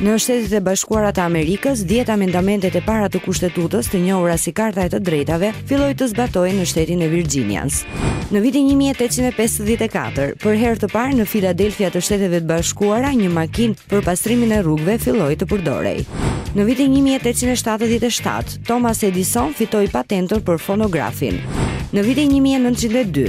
Në Shtetet e Bashkuara të Amerikës, 10 amendamentet e para të Kushtetutës, të njohura si Karta e të Drejtave, filloi të zbatohej në shtetin e Virginias. Në vitin 1854, për herë të parë në Filadelfia të Shteteve të Bashkuara, një makinë për pastrimin e rrugëve filloi të përdorej. Në vitin 1877, Thomas Edison fitoi patentën për fonografin. Në vitin 1902,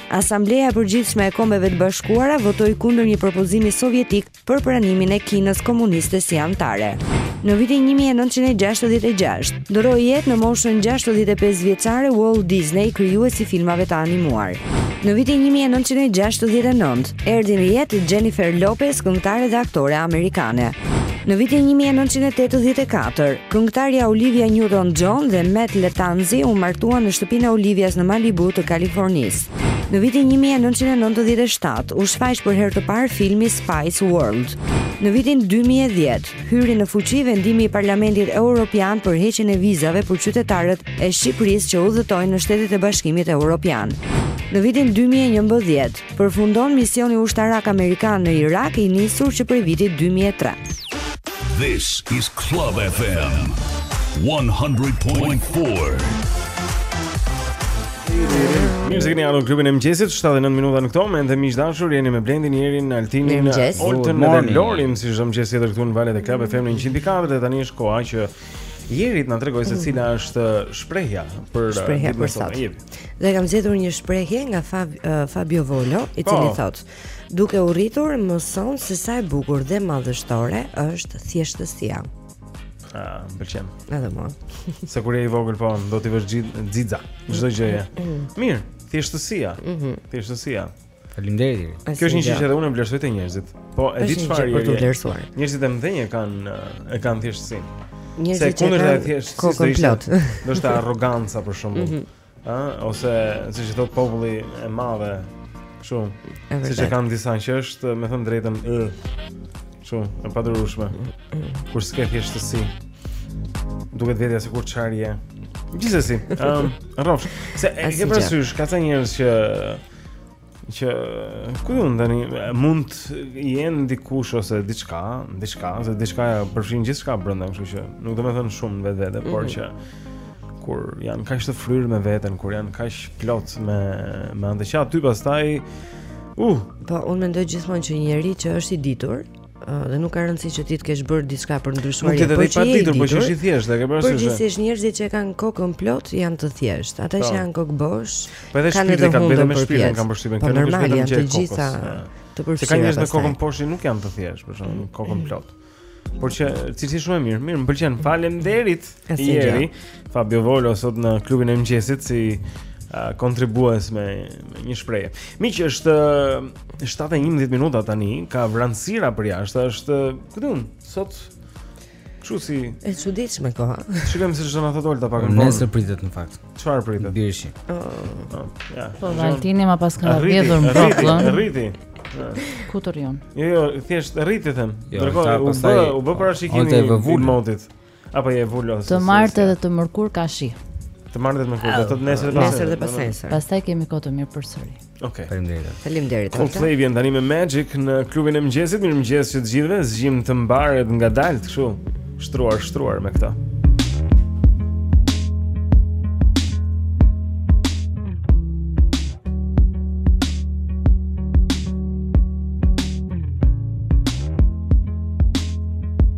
Asambleja e Përgjithshme e Kombeve të Bashkuara votoi kundër një propozimi sovjetik për pranimin e Kinës komuniste si anëtare. Në vitin 1966, ndërroi jetë në moshën 65 vjeçare Walt Disney, krijuesi i filmave të animuar. Në vitin 1969, erdhi në jetë Jennifer Lopez, këngëtare dhe aktore amerikane. Në vitin 1984, Këngëtarja Olivia Newton-John dhe Matt Lattanzi u martuan në shtëpinë e Olivias në Malibu të Kalifornisë. Në vitin 1997 u shfaq për herë të parë filmi Spice World. Në vitin 2010 hyri në fuqi vendimi i Parlamentit Europian për heqjen e vizave për qytetarët e Shqipërisë që udhëtojnë në shtetet e Bashkimit Europian. Në vitin 2011, Përfundon misioni ushtarak amerikan në Irak i nisur që prej vitit 2003. This is Club FM 100.4. Mirë se keni ardhur në klubin e mëngjesit, 7 e 9 minuta në këto momente miq të dashur, jeni me Blendin, Jerin, Altinin, Oltën dhe Lorin, si çdo mëngjes tjetër këtu në valët e Club FM në 100.4 dhe tani është koha që Jeri të na tregojë se cila është shprehja për shprehja për sot. Dhe kam zgjedhur një shprehje nga Fab, uh, Fabio Volo, i po. cili thotë: "Duke u rritur, mëson se sa e bukur dhe madhështore është thjeshtësia." Ah, më pëlqen. Edhe mua. Se kur je i vogël po, do t'i vësh xixa, çdo gjëje. Mm-hmm. Mirë, thjeshtësia. Mhm. Thjeshtësia. Faleminderit Jeri. Kjo është një gjë që edhe unë vlerësoj te njerëzit. Po e di çfarë për të vlerësuar. Njerëzit e mëdhenj e kanë e kanë thjeshtësinë. Njerëzit që kanë thjesht kokën plot. Do të thotë arroganca për shembull. Mhm. Ë, ose siç e thotë populli e madhe. Kështu. Siç e kanë disa që është, me thënë drejtën, ë. Kështu, e padurueshme. Kur s'ke thjeshtësi. Duket vetja sikur çfarë je. Gjithsesi, ëm, um, rrofsh. Se e ke parasysh ka ca njerëz që që ku ju ndani mund jenë dikush ose diçka, diçka, se diçka e përfshin gjithçka brenda, kështu që nuk do me thënë shumë vetë vete, mm -hmm. por mhm. që kur janë kaq të fryrë me veten, kur janë kaq plot me me anë të çat ty pastaj uh, po unë mendoj gjithmonë që një njeri që është i ditur, dhe nuk ka rëndësi që ti të kesh bërë diçka për ndryshuar apo po që ti po qesh i thjeshtë, e ke parasysh? Përgjithësisht njerëzit që kanë kokën plot janë të thjeshtë, ata që po. janë kokëbosh po kanë edhe kanë bërë me shpirtin, kanë bërë shpirtin, po kanë bërë vetëm të gjitha të përfshirë. Se kanë njerëz me kokën bosh që nuk janë të thjeshtë, për shembull, kokën plot. Por që cilësi shumë e mirë, mirë, më pëlqen. Faleminderit. Asnjë gjë. Jeri, Fabio Volo sot në klubin e mëngjesit si uh, kontribues me, me një shprehje. Miq është 7:11 minuta tani, ka vranësira për jashtë, është ku di unë, sot kështu si e çuditshme koha. Shikojmë se çfarë na thotë Olta pak më vonë. Nëse pritet në fakt. Çfarë pritet? Bie shi. Oh. Oh, ja. Po Valtini ma pas ka vjedhur në Brooklyn. Rriti. Ku të rrion? Jo, jo, thjesht rriti them. Jo, Dërgoj, u bë, u bë parashikimi i motit. Apo je vullos. Të martë dhe të mërkur ka shi. Të martë dhe të mërkur, do të thotë nesër dhe pasnesër. Nesër dhe pasnesër. Pastaj kemi kohë të mirë përsëri. Okej. Okay. Faleminderit. Faleminderit. Coldplay vjen tani me Magic në klubin e mëngjesit. Mirëmëngjes të gjithëve. Zgjim të mbarë dhe ngadalë kështu. Shtruar, shtruar me këtë.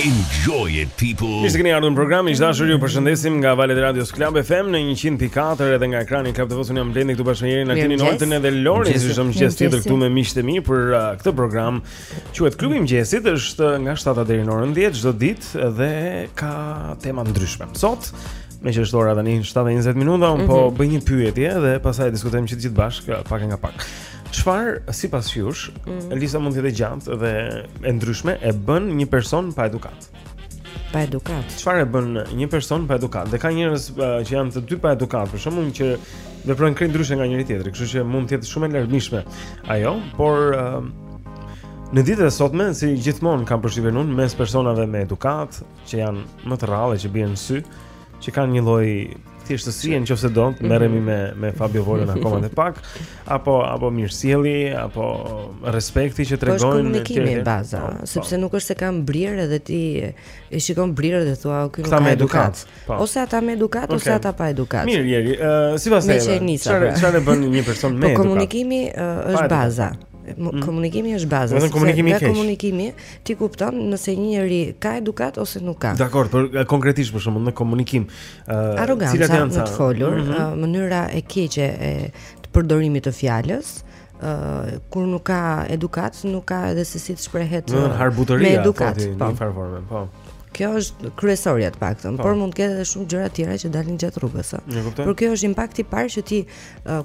Enjoy it people. Mirë se keni ardhur në program. Miq të dashur ju përshëndesim nga valët e Radios Club FM në 104 edhe nga ekrani Club TV-s jam Blendi këtu bashkë me Jerin Altinin, Oltën edhe Lorin si çdo mëngjes tjetër këtu me miqtë e mi për uh, këtë program. Quhet Klubi i Mëngjesit, është uh, nga 7 deri në orën 10 çdo ditë dhe ka tema të ndryshme. Sot meqë është ora tani 7:20 minuta, unë mm -hmm. po mhm. bëj një pyetje dhe pastaj diskutojmë që të gjithë bashkë pak e nga pak. Çfarë sipas jush, mm. Lista mund të jetë e gjatë dhe e ndryshme e bën një person pa edukatë? Pa edukatë. Çfarë e bën një person pa edukatë? Dhe ka njerëz uh, që janë të dy pa edukatë, për shembull që veprojnë krejt ndryshe nga njëri tjetri, kështu që mund të jetë shumë e larmishme. Ajo, por uh, në ditët e sotme si gjithmonë kam përshtypjen unë mes personave me edukatë që janë më të rrallë që bien në sy, që kanë një lloj thjeshtësie në qoftë se do merremi me me Fabio Volën akoma dhe pak apo apo mirësjellje apo respekti që po, tregojnë komunikimi baza po, po. sepse nuk është se kanë brirë edhe ti e shikon brirët dhe thua ky nuk ka edukatë ose ata me edukatë ose ata pa edukatë mirë jeri sipas teje çfarë pra. çfarë bën një person me edukatë po komunikimi është baza Mhm. Komunikimi është baza. Vetëm komunikimi i keq. Komunikimi ti kupton nëse një njeri ka edukatë ose nuk ka. Dakord, por konkretisht për shembull në komunikim, ë, uh, cilat janë të folurit, mm -hmm. mënyra e keqe e të përdorimit të fjalës, ë uh, kur nuk ka edukatë, nuk di edhe se si të shprehet në harbutëri. Me edukatë, po. Në farë po. Kjo është kryesorja të paktën, po. por mund të ketë edhe shumë gjëra të tjera që dalin gjatë rrugës. Por kjo është impakti i parë që ti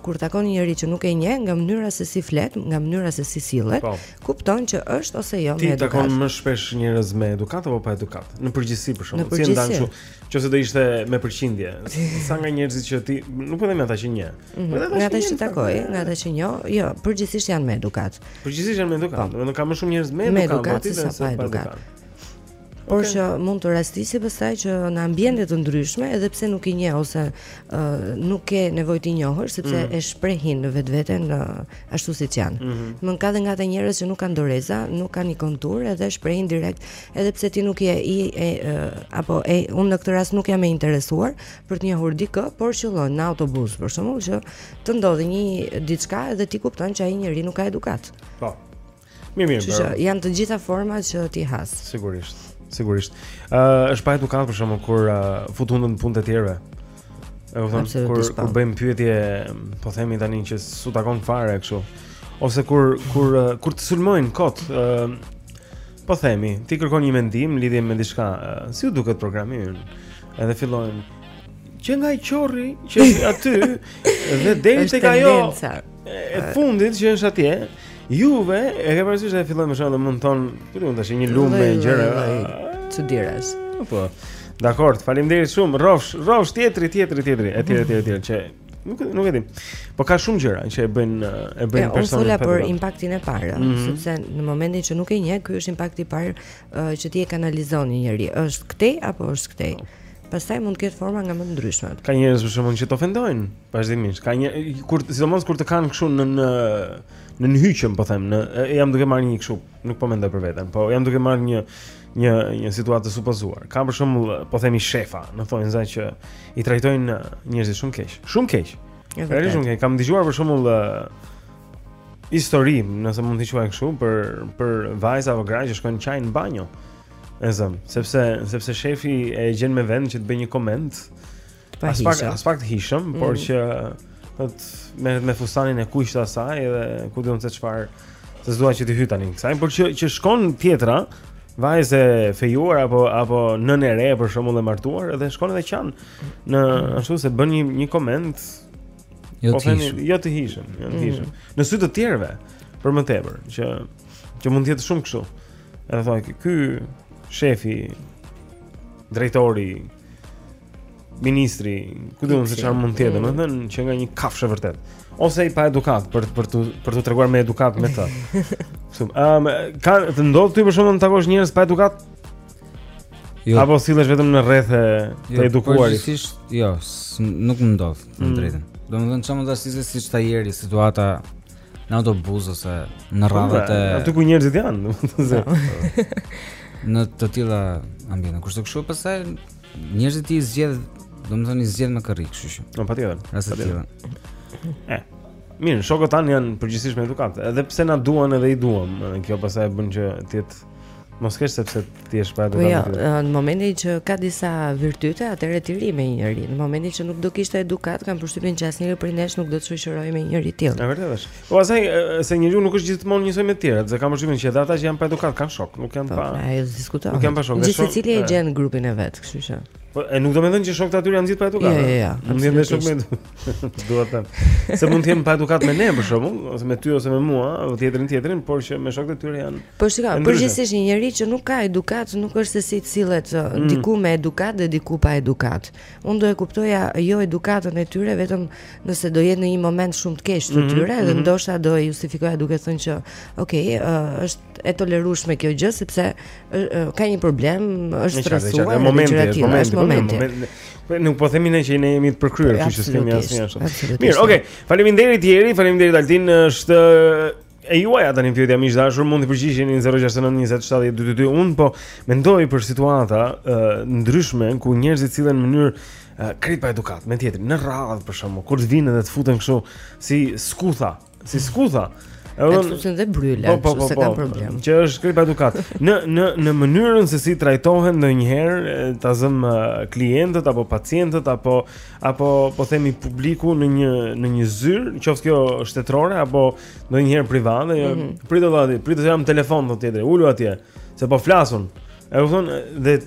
kur takon njeri që nuk e njeh nga mënyra se si flet, nga mënyra se si sillet, po. kupton që është ose jo me edukat. Ti takon më shpesh njerëz me edukat apo pa edukat? Në përgjithësi për shembull t'i ndan kështu, nëse do ishte me përqindje, sa nga njerëzit që ti nuk po them ata që njeh. Mhm. Po nga ata që takoj, nga ata që njoh, jo, përgjithësisht janë me edukat. Përgjithësisht janë me edukat. Po. Do të thotë ka më shumë njerëz me edukat se pa edukat. Por që mund të rastisi pastaj që në ambiente të ndryshme, edhe pse nuk i njeh ose uh, nuk ke nevojë të njohësh, sepse mm. e shprehin vetveten uh, ashtu siç janë. Mm -hmm. Më ka dhe nga ata njerëz që nuk kanë doreza, nuk kanë një kontur, edhe shprehin direkt, edhe pse ti nuk je i e, e apo e unë në këtë rast nuk jam e interesuar për të njohur dikë, por qëllon në autobus, për shembull që të ndodhi një diçka edhe ti kupton që ai njeri nuk ka edukat. Po. Mirë, mirë. Që janë të gjitha format që ti has. Sigurisht. Sigurisht. Ë uh, është pa edukat për shembull kur uh, fut hundën në punët e të tjerëve. E kupton kur kur bëjmë pyetje, po themi tani që s'u takon fare kështu. Ose kur kur uh, kur të sulmojnë kot, ë uh, po themi, ti kërkon një mendim lidhje me diçka, uh, si u duket programi ynë? Edhe fillojnë që nga i qorri që aty dhe deri tek ajo e fundit që është atje, Juve e ke parasysh se fillon për shembull mund të thonë, ku do të thashë një lumë me gjëra të dires. Po. Dakor, faleminderit shumë. Rrofsh, rrofsh tjetri, tjetri, tjetri, etj, etj, etj, që nuk nuk e di. Po ka shumë gjëra që e bëjnë e bëjnë personat. Unë fola për impaktin e parë, mm -hmm. sepse në momentin që nuk e njeh, ky është impakti i parë uh, që ti e kanalizon një njeri. Është këtej apo është këtej? Pastaj mund të ketë forma nga më të ndryshmet. Ka njerëz për shembull që të ofendojnë vazhdimisht. Ka një kur sidomos kur të kanë kështu në në në hyqëm, po them, në jam duke marrë një kështu, nuk po mendoj për veten, po jam duke marrë një një një situatë të supozuar. Ka për shembull, po themi shefa, në thonjëza që i trajtojnë njerëzit shumë keq. Shumë keq. Realisht unë kam dëgjuar për shembull histori, nëse mund t'i quaj kështu, për për vajza apo gra që shkojnë qajnë në banjo. E zëm, sepse sepse shefi e gjen me vend që të bëj një koment. Pa aspak aspak të hijshëm, mm -hmm. por mhm. që merret me me fustanin e kuq të asaj dhe ku di unë se çfarë se s'dua që të hyj tani kësaj, por që që shkon tjetra, vajzë e fejuar apo apo nënë e re për shembull e martuar dhe shkon edhe qan në mhm. ashtu se bën një një koment jo fort të hijshëm. Jo të hijshëm, jo të mhm. hijshëm. Në sy të të tjerëve për më tepër që që mund të jetë shumë kështu. Edhe thonë ky ky shefi drejtori ministri, ku di unë se çfarë mund të jetë, mm. domethënë që nga një kafshë vërtet. Ose i pa edukat për për të për të treguar me edukat me të. Kështu. Ëm ka të ndodh ty për shembull të takosh njerëz pa edukat? Jo. Apo sillesh vetëm në rrethe të jo, edukuar? Jo, sigurisht, jo, nuk më ndodh në mm. drejtën. Domethënë çfarë mund ta sisë siç tha Jeri situata në autobus ose në po, rradhët e aty ku njerëzit janë, domethënë. Në të tilla ambiente, kurse kështu pastaj njerëzit i zgjedh, domethënë i zgjedh me kë rri, kështu që. Po patjetër. Raste të tilla. Mirë, shokët tanë janë përgjithsisht me edukatë, edhe pse na duan edhe i duam, kjo pastaj bën që të jetë Mos qesh sepse ti je pa edukuar. Po jo, në momentin që ka disa virtyte, atëherë ti rri me një njeri. Në momentin që nuk do kishte edukat, kam përshtypjen që asnjëri prej nesh nuk do të shoqërohej me një njeri të tillë. Është vërtet është. Pastaj se njeriu nuk është gjithmonë njësoj me të tjerët, se kam përshtypjen që ata që janë pa edukat kanë shok, nuk janë po, pa. Po, s'diskutohet. Nuk janë pa shok. Gjithsecili e gjen grupin e vet, kështu që. Po e nuk domethënë që shokët aty janë gjithë pa edukat. Jo, jo, jo. Nuk janë shokë me. Dua të them. Se mund të jenë pa edukat me ne për shembull, ose me ty ose me mua, ose tjetrin tjetrin, por që me shokët e tyre janë. Po shiko, përgjithsisht një njeri që nuk ka edukat, nuk është se sillet uh, mm. diku me edukat dhe diku pa edukat. Unë do e kuptoja jo edukatën e tyre vetëm nëse do jetë në një moment shumë të keq të mhm, tyre dhe mhm. ndoshta do e justifikoja duke thënë që, ok, uh, është e tolerueshme kjo gjë sepse uh, ka një problem, është stresuar, është momenti, është momenti. Po nuk po themi ne që ne jemi të përkryer, kështu që s'kemi asnjë ashtu. Mirë, okay. Faleminderit Jeri, faleminderit Altin, është e juaja tani pyetja miq të dashur, mund t'i përgjigjeni 0692070222. Un po mendoj për situata të ndryshme ku njerëzit sillen në mënyrë uh, krejt pa edukat, me tjetrin, në radhë për shembull, kur të vinë dhe të futen kështu si skutha Si skutha. Edhe fusin dhe bryla, po, po, po, se kanë po, problem. Që është krejt pa edukat. Në në në mënyrën se si trajtohen ndonjëherë ta zëm klientët apo pacientët apo apo po themi publiku në një në një zyrë, qoftë kjo shtetërore apo ndonjëherë private, mm -hmm. prit aty, prit jam telefon ky tjetri, ulu atje, se po flas unë. E kupton dhe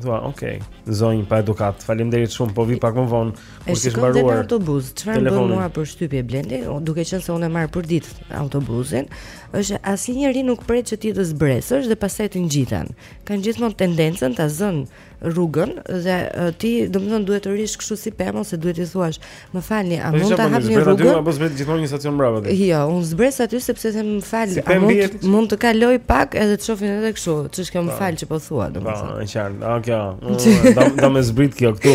thua, ok, zonjë pa edukat. Faleminderit shumë, po vi pak më vonë. E shikon dhe në autobuz, çfarë më bën mua përshtypje Blendi, duke qenë se unë marr përditë autobuzin, është asnjëri nuk pret që ti të zbresësh dhe pastaj të ngjiten. Kan gjithmonë tendencën ta zën rrugën dhe ti domethënë duhet të rrish kështu si pemë ose duhet të thuash, më falni, a mund ta hapni rrugën? Zbret aty apo zbret gjithmonë një stacion mbrapa ti? Jo, unë zbres aty sepse them më fal, a mund mund të kaloj pak edhe të shohin edhe kështu, ç'është kjo më po. fal që po thua domethënë. Po, e qartë. Okej. Do të zbrit kjo këtu.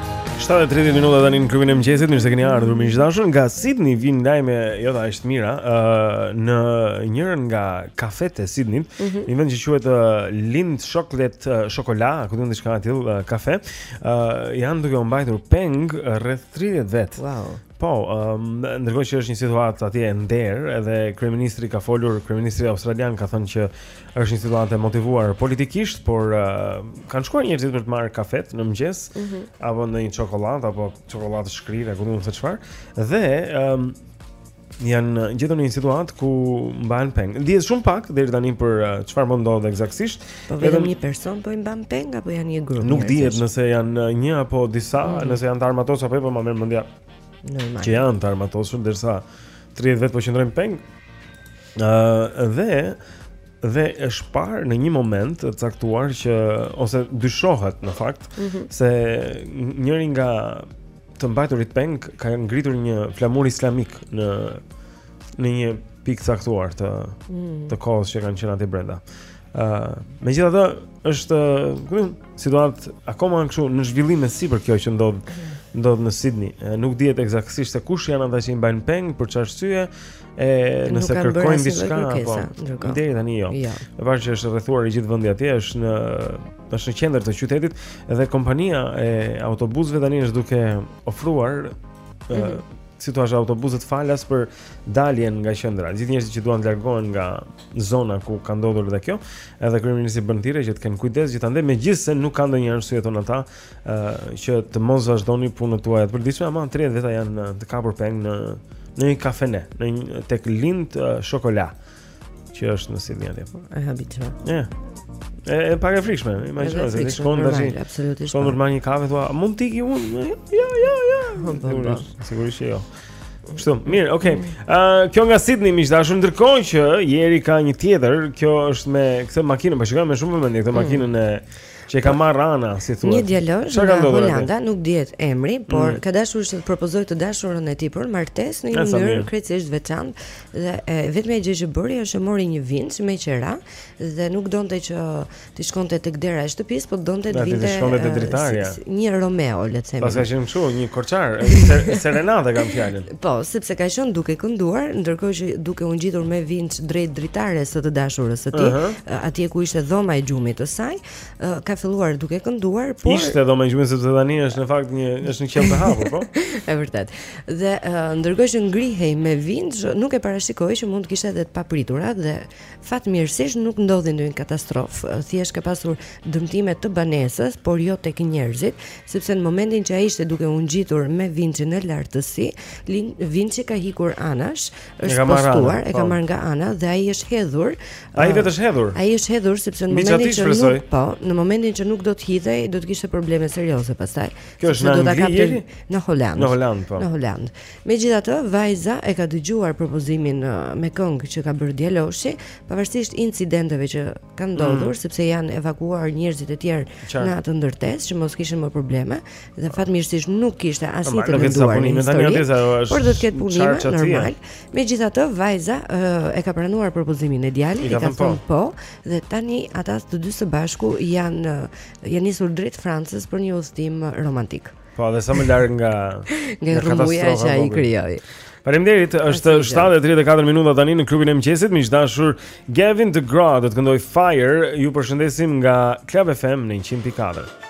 Shtatë e 30 minuta tani në klubin e mëngjesit, mirë se keni ardhur miq të dashur. Nga Sydney vijnë lajme jo dhe aq të mira, ë uh, në njërin nga kafetë e Sydney, mm -hmm. një vend që quhet uh, Lind Chocolate uh, Chocolat, ku di unë diçka e tillë uh, kafe, ë uh, janë duke u mbajtur peng rreth 30 vet. Wow. Po, um, ndërkohë që është një situatë atje e nderë, edhe kryeministri ka folur, kryeministri australian ka thënë që është një situatë e motivuar politikisht, por uh, kanë shkuar njerëzit për të marrë kafetë në mëngjes mm -hmm. apo ndonjë çokollatë apo çokollatë të shkrirë, ku di unë se çfarë. Dhe um, janë gjetur në një situatë ku mbahen peng. Dihet shumë pak deri tani për çfarë uh, po ndodh ekzaktësisht, Po vetëm një person po i mban peng apo janë një grup? Nuk dihet nëse janë një apo disa, mm -hmm. nëse janë të armatosur apo jo, po më merr mendja. Normal. Që janë të armatosur ndërsa 30 vet po qëndrojnë peng. Ëh uh, dhe dhe është parë në një moment të caktuar që ose dyshohet në fakt mm -hmm. se njëri nga të mbajturit peng ka ngritur një flamur islamik në në një pikë të caktuar të mm. të kohës që kanë qenë aty brenda. Uh, megjithatë është kështu, situatë akoma në kështu në zhvillim e sipër kjo që ndodh mhm. ndodh në Sydney. Uh, nuk dihet ekzaktësisht se kush janë ata që i mbajnë peng për çfarë arsye, e nëse kërkojnë diçka apo deri tani jo. Ja. Jo. Veç që është rrethuar i gjithë vendi atje, është në është në qendër të qytetit dhe kompania e autobusëve tani është duke ofruar mm -hmm. si thua autobusët falas për daljen nga qendra. Gjithë njerëzit që duan të largohen nga zona ku ka ndodhur edhe kjo, edhe kryeministri bën thirrje që të kenë kujdes gjithandej, megjithëse nuk ka ndonjë arsye thonë ata ë uh, që të mos vazhdoni punën tuaj të përditshme, ama 30 veta janë të kapur peng në në një kafene, në një tek Lind uh, Shokola, që është në Sydney atje. Po. E habitshme. Ja. E, e pak e frikshme, imagjino se ti shkon tash. Absolutisht. Shkon po. normal një kafe thua, mund të iki unë? Jo, jo, jo. Sigurisht, sigurisht jo. Kështu, mirë, okay. Ë, mm. uh, kjo nga Sydney miq të dashur ndërkohë që Jeri ka një tjetër, kjo është me këtë makinë, po shikoj me shumë vëmendje këtë mm. makinën e që e ka marrë Rana, si thua. Një djalosh nga Holanda, nuk dihet emri, por mm. ka dashur të propozojë të dashurën e tij për martesë në një mënyrë krejtësisht të veçantë dhe e vetmja gjë që bëri është që mori një vinç me qera dhe nuk donte që T'i shkonte tek dera e shtëpisë, po donte të vinte. T'i shkonte te dritarja. Një Romeo, le të themi. Pas ka qenë kështu, një korçar, serenata kam fjalën. Po, sepse ka qenë duke kënduar, ndërkohë që duke u ngjitur me vinç drejt dritares së të dashurës së tij, atje ku ishte dhoma e gjumit të saj, ka filluar duke kënduar, por ishte dhoma e gjumit sepse tani është në fakt një është në qiell të hapur, po? Është vërtet. Dhe ndërkohë që ngrihej me vinç, nuk e parashikoi që mund të kishte edhe të papritura dhe Fatmirësisht nuk ndodhi ndonjë katastrofë, thjesht ka pasur dëmtime të banesës, por jo tek njerëzit, sepse në momentin që ai ishte duke u ngjitur me vinçin në lartësi, vinçi ka ikur anash, është spostuar, e ka po. marrë nga ana dhe ai është hedhur. Ai uh, vetë është hedhur. Ai është hedhur sepse në momentin që nuk po, në momentin që nuk do të hidhej, do të kishte probleme serioze pastaj. Kjo është në Angli, në Holand. Në Holand, po. Në Holand. Megjithatë, vajza e ka dëgjuar propozimin me këngë që ka bërë djaloshi, pavarësisht incidenteve që kanë mm. ndodhur, mm. sepse janë evakuuar njerëzit e tjerë Qartë. në atë ndërtesë që mos kishin më probleme dhe fatmirësisht nuk kishte asnjë të lënduar në histori. Por do të ketë punime normal. Megjithatë, vajza e ka pranuar propozimin e djalit, i ka thënë po. po dhe tani ata të dy së bashku janë janë nisur drejt Francës për një udhëtim romantik. Po, dhe sa më larg nga nga rrëmuja që ai krijoi. Faleminderit. Është 7:34 minuta tani në klubin e mëngjesit. Miq të dashur, Gavin DeGraw do të këndojë Fire. Ju përshëndesim nga Club FM në 100.4.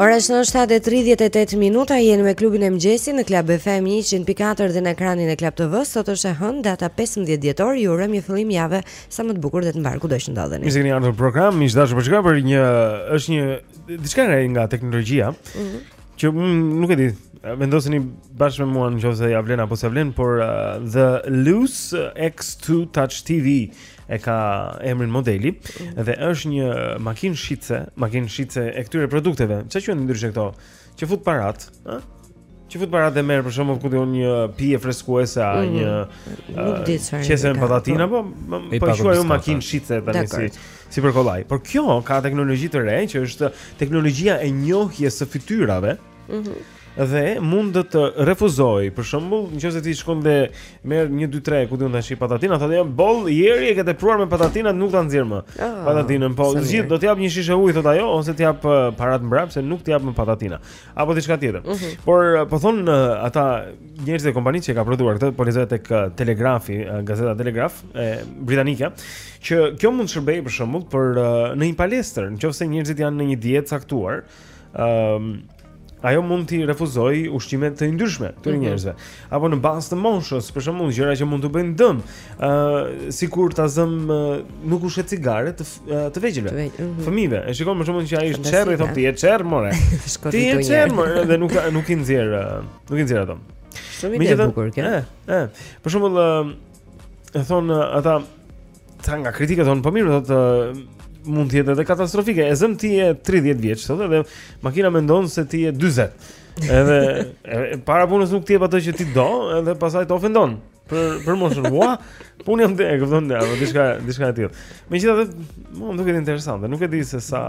Ora është në 7:38 minuta, jemi me klubin e mëngjesit në Club FM 100.4 dhe në ekranin e Club TV. Sot është e hënë, data 15 dhjetor, ju urojmë një fillim jave sa më të bukur dhe të mbarë kudo që ndodheni. Mirë se ardhur në program, miq të dashur, po shkoj për një është një diçka re nga teknologjia. Mm -hmm. Që unë nuk e di, vendoseni bashkë me mua nëse ia vlen apo s'ia vlen, por uh, The Luce X2 Touch TV e ka emrin modeli mm. dhe është një makinë shitse, makinë shitse e këtyre produkteve. Çfarë quhen ndryshe këto? Që fut parat, ë? Që fut parat dhe merr për shembull ku di unë një pije freskuese a mm. një nuk di çfarë. Qese me patatina po po, po e quajmë makinë shitse tani si si për kollaj. Por kjo ka teknologji të re që është teknologjia e njohjes së fytyrave. Mhm. dhe mund të të refuzojë. Për shembull, nëse ti shkon dhe merr 1 2 3, ku di unë tash patatina, thotë ja boll tani e ke tepruar me patatina, nuk ta nxjerr më. Ah, patatinën, po zgjidh, do të jap një shishe ujë thotë ajo ose të jap eh, parat mbrapsht se nuk të jap më patatina apo diçka tjetër. Mm -hmm. Por eh, po thon eh, ata njerëzit e kompanisë që ka prodhuar këtë, po lexoj tek Telegrafi, gazeta Telegraph britanike, që kjo mund të shërbejë për shembull për në një palestër, nëse njerëzit janë në një dietë të caktuar, ëm ehm, um, ajo mund t'i refuzojë ushqime të ndryshme këtyre mm -hmm. njerëzve apo në bazë të moshës, për shembull, gjëra që mund t'u bëjnë dëm, ë uh, sikur ta zëmë uh, nuk u shet cigare të uh, të vegjëlve. Të vegjël, mhm. Fëmijëve, e shikon për shembull që ai është çerr i thotë ti je çerr more. ti je çerr more dhe nuk nuk i nxjerr, nuk i nxjerr atë. Shumë e bukur kjo. Ë, ë. Për shembull, ë uh, thonë uh, ata Ca nga kritikët thonë, po mirë, thotë mund të jetë edhe katastrofike. E zëmë ti je 30 vjeç, thotë edhe makina mendon se ti je 40. Edhe, e para punës nuk t'i jep atë që ti do, edhe pastaj të ofendon për moshën. Ua, po unë jam, e kupton, ja, po diçka diçka e tillë. Megjithatë, mua më duket interesante. Nuk e di se sa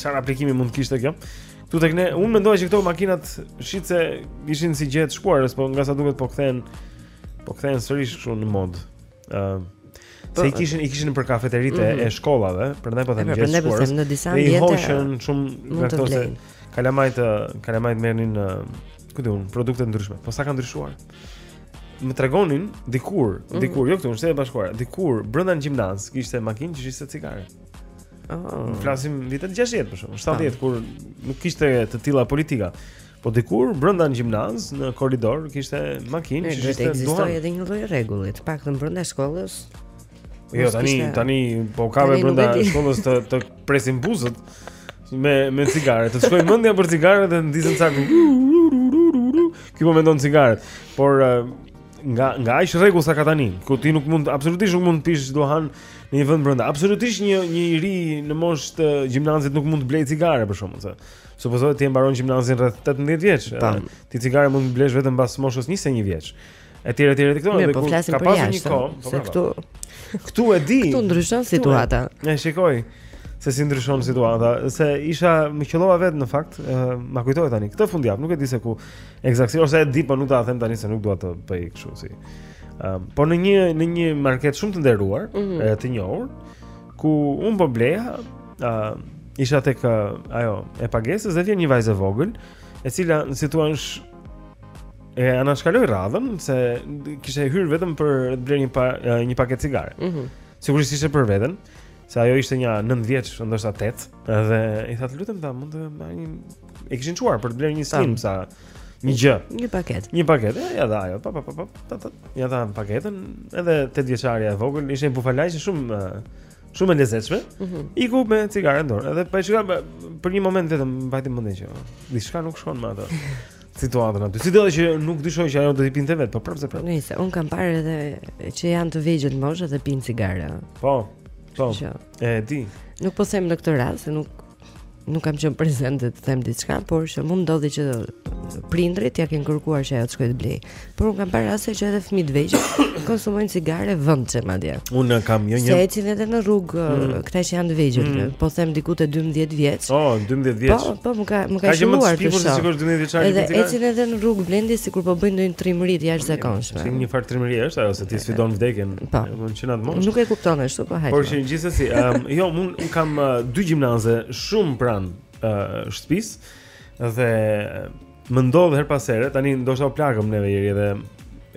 çfarë aplikimi mund të kishte kjo. Këtu tek ne, unë mendoja që këto makinat shitse ishin si gjë e së shkuarës, po nga sa duket po kthehen po kthehen sërish kështu në modë. Ë uh, Se i kishin i kishin për kafeteritë mm -hmm. e shkollave, prandaj po them gjithë shkollën. Prandaj në disa ambiente. I hoqën shumë graktose. Kalamajt, kalamajt merrnin ku di unë, produkte të ndryshme. Po sa ka ndryshuar? Më tregonin dikur, mm -hmm. dikur, jo këtu në Shtetet e Bashkuara, dikur brenda në gjimnaz kishte makinë që shiste cigare. Oh. Flasim vitet 60 për shembull, 70 kur nuk kishte të tilla politika. Po dikur brenda në gjimnaz, në korridor kishte makinë që shiste duhan. Ekzistonte edhe një lloj rregulli, të paktën brenda shkollës. Jo, tani kishte... tani po të kapën brenda shkollës të të presin buzët me me cigare. Të shkoi mendja për cigaret dhe ndizën ca. Ky po mendon cigaret. Por eh, nga nga aq rregull sa ka tani, ku ti nuk mund absolutisht nuk mund të pish duhan në një vend brenda. Absolutisht një një i ri në moshë të gjimnazit nuk mund të blejë cigare për shkak se Supozohet ti e mbaron gjimnazin rreth 18 vjeç. Ti cigare mund të blesh vetëm pas moshës 21 vjeç. Etj etj etj këto edhe po flasim për jashtë, po pra, këtu. Këtu e di. Këtu ndryshon situata. E shikoj se si ndryshon situata, se isha më qëllova vetë në fakt, e, m'u kujtua tani. Këtë fundjavë nuk e di se ku ekzaktësisht ose e di, po nuk do ta them tani se nuk dua të bëj kështu si. Ëm, um, por në një në një market shumë të nderuar, mm -hmm. e të njohur, Ku unë po bleja, ë uh, isha tek uh, ajo e pagesës dhe vjen një vajzë e vogël, e cila si thua është e anashkaloi radhën se kishte hyrë vetëm për të blerë një pa, një paketë cigare. Mhm. Mm Sigurisht s'ishte për veten, se ajo ishte nja 9 vjeç, ndoshta 8, dhe i tha të lutem a mund të marr një e kishin çuar për të blerë një slim sa Një gjë. Një paketë. Një paketë. Ia dha ajo. Pa pa pa pa. Ia dha paketën. Edhe 8 vjeçarja e vogël ishte bulafiqe shumë shumë e lezetshme. Mm -hmm. Iku me cigare në dorë. Edhe pa shikoj për një moment vetëm më vajti mendja që diçka nuk shkon me atë. Situatën aty. Sidoqë nuk dyshoj që ajo do të pinte vetë, po prapëseprapë. Se unë kam parë edhe që janë të vegjël në moshë dhe pinë cigare. Po. Po. E di. Nuk po them në këtë rast, se nuk nuk kam qenë prezente të them diçka, por që mund të ndodhë që prindërit ia kanë kërkuar që ajo të shkojë të blejë. Por unë kam parë raste që edhe fëmijë të vegjël konsumojnë cigare vendçe madje. Unë kam jo një. Se ecin edhe në rrugë mm. këta që janë të vegjël, mm. po them diku te 12 vjeç. Oh, 12 vjeç. Po, po më ka më ka qëlluar të shoh. Sigurisht 12 vjeçarë. Edhe ecin edhe në rrugë Blendi sikur po bëjnë ndonjë trimëri të jashtëzakonshme. Se një farë trimërie është ajo se ti sfidon vdekjen. Po. Unë që në atë moshë. Nuk e kupton ashtu, po hajde. Por që gjithsesi, um, jo, unë un kam uh, dy gjimnaze shumë pranë uh, shtëpis, dhe më ndodh herë pas here, tani ndoshta u plakëm neve Jeri dhe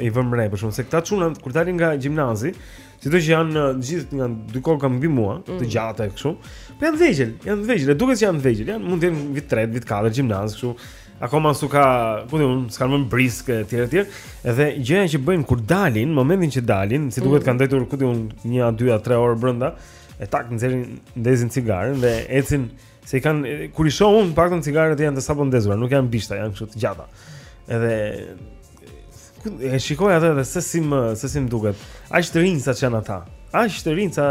i vëmë re, për shembull, se këta çunat, kur dalin nga gjimnazi, sido që janë uh, gjithë nga dy koka mbi mua, mm. të gjata e kështu, por po janë të vegjël, janë të vegjël, e duket që janë të vegjël, janë mund të jenë vit 3, vit 4, gjimnaz, kështu, Akoma s'u ka, ku di unë, s'kanë vënë brisk e tjera e tjera Edhe gjëja që bëjnë kur dalin, momentin që dalin Si duket mm. kanë ndenjur, ku di unë, një a dy a tre orë brenda E tak nxjerrin, ndezin cigaren dhe ecin Se i kanë, kur i shohë unë, paktën cigaret janë të sapondezura Nuk janë bishta, janë kështu të gjata Edhe e shikoj atë dhe se si më se si më duket. Aq të rinj sa ç'janë ata. Aq të rinj sa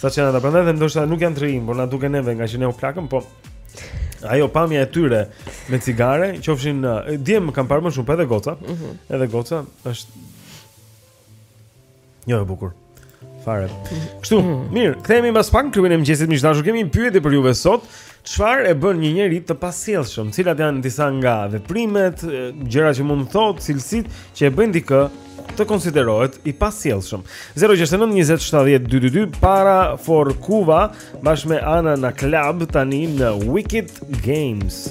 sa ç'janë ata. Prandaj them ndoshta nuk janë të rinj, por na duken neve ngaqë ne u plakëm, po ajo pamja e tyre me cigare, qofshin djem kam parë më shumë, po edhe goca. Mm -hmm. Edhe goca është Jo e bukur. Fare. Kështu, mirë, kthehemi mbas pak te klubi e mëngjesit miq të dashur. Kemi një pyetje për juve sot. Çfarë e bën një njeri të pasjellshëm? Cilat janë disa nga veprimet, e, gjëra që mund të thotë, cilësitë që e bëjnë dikë të konsiderohet i pasjellshëm? 069 20 70 222 Parra for Cuva bashkë me Anna Naklab tani në Wicked Games.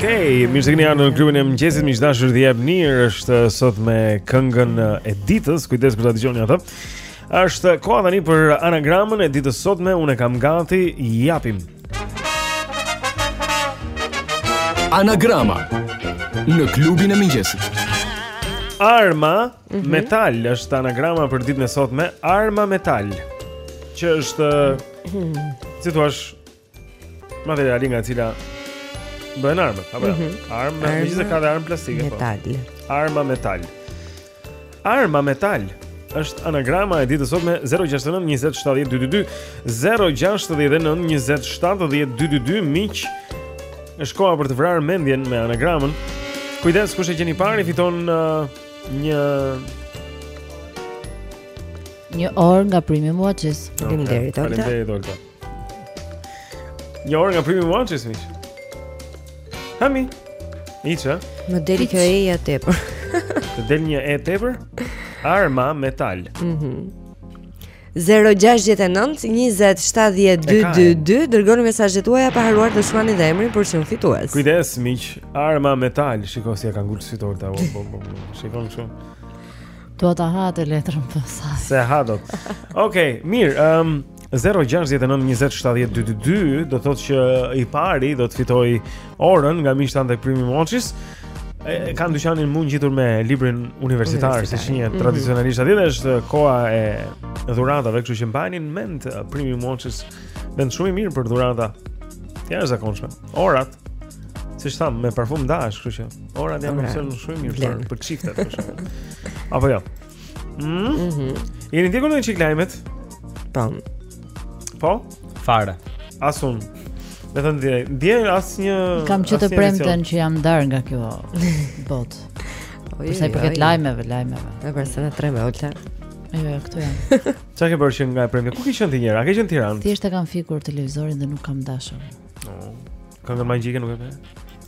Okej, mirë se keni ardhur në klubin e mëngjesit, miq të dashur, dhe jap mirë është uh, sot me këngën uh, e ditës, kujdes kur ta dëgjoni atë. Është uh, koha tani për anagramën e ditës së sotme unë e kam gati, japim. Anagrama në klubin e mëngjesit. Arma mm -hmm. metal është anagrama për ditën e sotme arma metal. Që është, mm -hmm. si thua, Materiali nga e cila bëhen armët, apo jo? Mm -hmm. Armë, megjithëse ka dhe armë plastike. Po. Metal. Po. Arma metal. Arma metal është anagrama e ditës së sotme 069 20 70 222 069 20 70 222 miq është koha për të vrarë mendjen me anagramën. Kujdes kush e gjen i pari fiton uh, një një orë nga Prime Watches. Faleminderit. Okay. Faleminderit Olga. Një orë nga Prime Watches miq Hami I që Më del kjo e ja tepër Të del një e tepër Arma metal mm -hmm. 0-6-9-27-12-2 Dërgoni mesazhet tuaja pa harruar të shënoni dhe emrin për të qenë fitues Kujdes, miq, arma metal Shiko si ia ka ngulur sytë të avon Shiko në shumë Do të hatë e letrën për saj Se hatë Okej, okay, mirë um, 0-6-9-27-12-2 Do të thotë që i pari do të fitojë orën nga mishtan dhe primi moqis Kanë dyqanin mu ngjitur me librin universitar, universitar. Siç është një mhm. tradicionalisht Ati dhe është koha e dhuratave Kështu që mbani mend primi moqis Vend shumë i mirë për dhurata Ja është zakonshme Orat Siç thamë, me parfum dash, kështu që Orat jam më pësër në shumë i mirë për, për qiftet Apo jo Mhm. Mm I keni ndjekur një çik lajmet? Po. Po? Fare. Asnjë. Me thënë direkt, dje asnjë... Kam që të premten që jam ndarë nga kjo botë. Përsa i përket lajmeve, lajmeve. E përsa në treme, ollëta. Jo, jo, këtu jam. Ça ke bërë që nga e premte? Ku ke qenë ti njëherë? A ke qenë Tiranë? Thjesht e kam fikur televizorin dhe nuk kam dashur. Oh. Këngën magjike nuk e pe?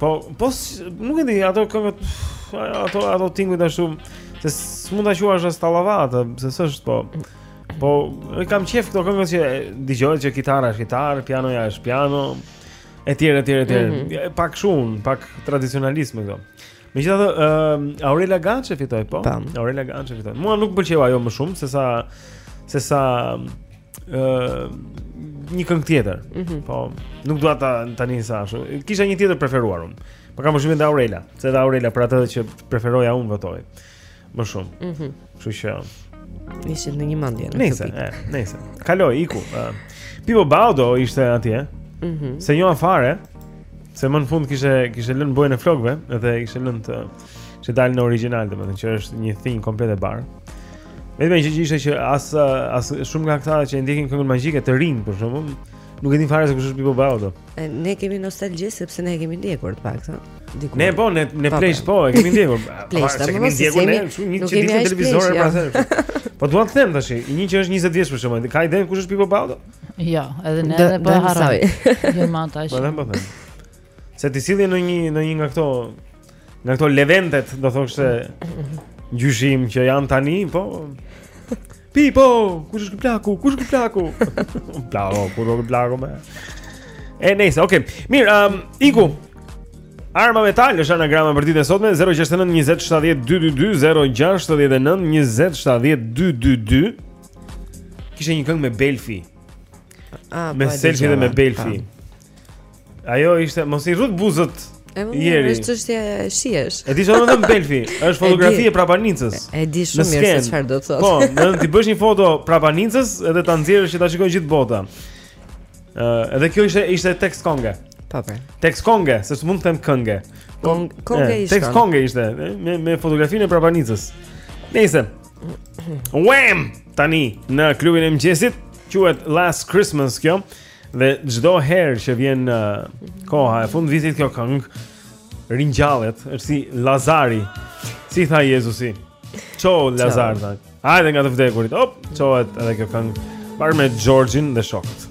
Po, po nuk e di, ato këngët ato ato tingujt ashtu se s'mund ta quash as tallava atë, se s'është po. Po, e kam qejf këto këngët që dëgjohet që kitara është kitarë, pianoja është piano, etj, etj, etj. Mm -hmm. Pak shumë, pak tradicionalist me këto. Megjithatë, uh, Aurela Gaçe fitoi po. Tam. Aurela Gaçe fitoi. Mua nuk pëlqeu ajo më shumë se sa se sa ë një këngë tjetër. Mm -hmm. Po, nuk dua ta them tani sa ashtu. Kisha një tjetër të preferuar unë. Po kam përshtypjen te Aurela, se te Aurela për atë që preferoja unë votoi. Më shumë. Mhm. Mm Kështu që Nejse në një mendje ne Nejse, e, nejse Kaloi, iku uh, Pipo Baudo ishte atje mm -hmm. S'e njoha fare Se më në fund kishte, kishte lënë bojën e flokëve Dhe kishte lënë të Kishte dalë në origjinal domethënë Që është një thinjë komplet e bardhë Vetëm që ishte që as as shumë nga këta që e ndjekin këngën magjike të rinj për shembull, nuk e din fare se kush është Pipo Baudo. Ne kemi nostalgji sepse ne e kemi ndjekur të paktën. Diku. Ne po, ne ne po, pleq po. po, e kemi ndjekur. Pleq, ne kemi ndjekur ne, shumë një çitë në televizor pra thënë. Po dua të them tashi një që është 20 vjeç për shembull, ka ide kush është Pipo Baudo? Jo, edhe ne dhe po harrojmë. Jo, ma tash. Po them po them. Se t'i sillje në një në një nga këto nga këto eventet, do thoshte gjysma që janë tani, po. Pipo, kush është plaku? Kush është plaku? Plaku, ku doli plaku me? E nejse, okay. Mirë, um, iku. Arma metal është anagrama për ditën e sotme 069 20 70 222 069 20 70 222. Kishte një këngë me Belfi. Ah, me po, Selfi dhe me Belfi. Pa. Po. Ajo ishte mos i rrut buzët. Jeri. Është çështje shijesh. E di çfarë do të thotë belfie, është fotografi e prapanicës. E di shumë mirë se çfarë do të thotë. Po, do të bësh një foto prapanicës edhe ta nxjerrësh që ta shikojë gjithë bota. Ë, edhe kjo ishte ishte tekst konge. Po, po. Tekst konge, se s'mund të them kënge. Kong, konge ishte. Tekst konge ishte me me fotografinë e prapanicës. Nëse. Wham! Tani në klubin e mëngjesit quhet Last Christmas kjo. Dhe çdo herë që vjen uh, koha e fundvitit kjo këngë ringjallet, është si Lazari. Si tha Jezusi? Ço Lazar tha. Hajde nga të vdekurit. Hop, çohet edhe kjo këngë. Wham me Georgin dhe shokët.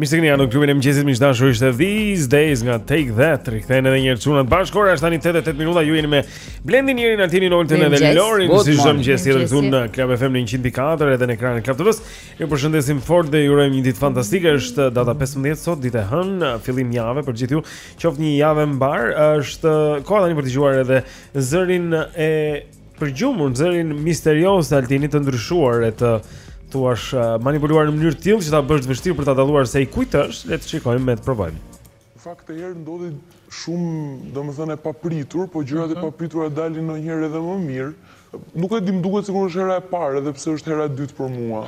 Mirë se keni ardhur në klubin e mëngjesit, miq të dashur, ishte These Days nga Take That. Rikthehen edhe një herë çunat bashkë, ora është tani 8 e 8 minuta, ju jeni me Blendin, Jerin, Altinin, Oltën dhe Lorin, si çdo mëngjes tjetër këtu në Club FM në 104 edhe në ekranin e Club TV-s. Ju përshëndesim fort dhe ju urojmë një ditë fantastike. Është data 15 sot, ditë e hënë, fillim jave për gjithë ju. Qoftë një javë e mbarë, është koha tani për të dëgjuar edhe zërin e Për dëgjuar zërin misterioz Altin, të ndryshuar e të, si të thuash uh, manipuluar në mënyrë të tillë që ta bësh të vështirë për ta dalluar se i kujt është, le të shikojmë le të provojmë. Në fakt atëherë ndodhi shumë, domethënë e papritur, po gjërat e papritura dalin ndonjëherë edhe më mirë. Nuk e di, më duket sikur është hera e parë, edhe pse është hera e dytë për mua.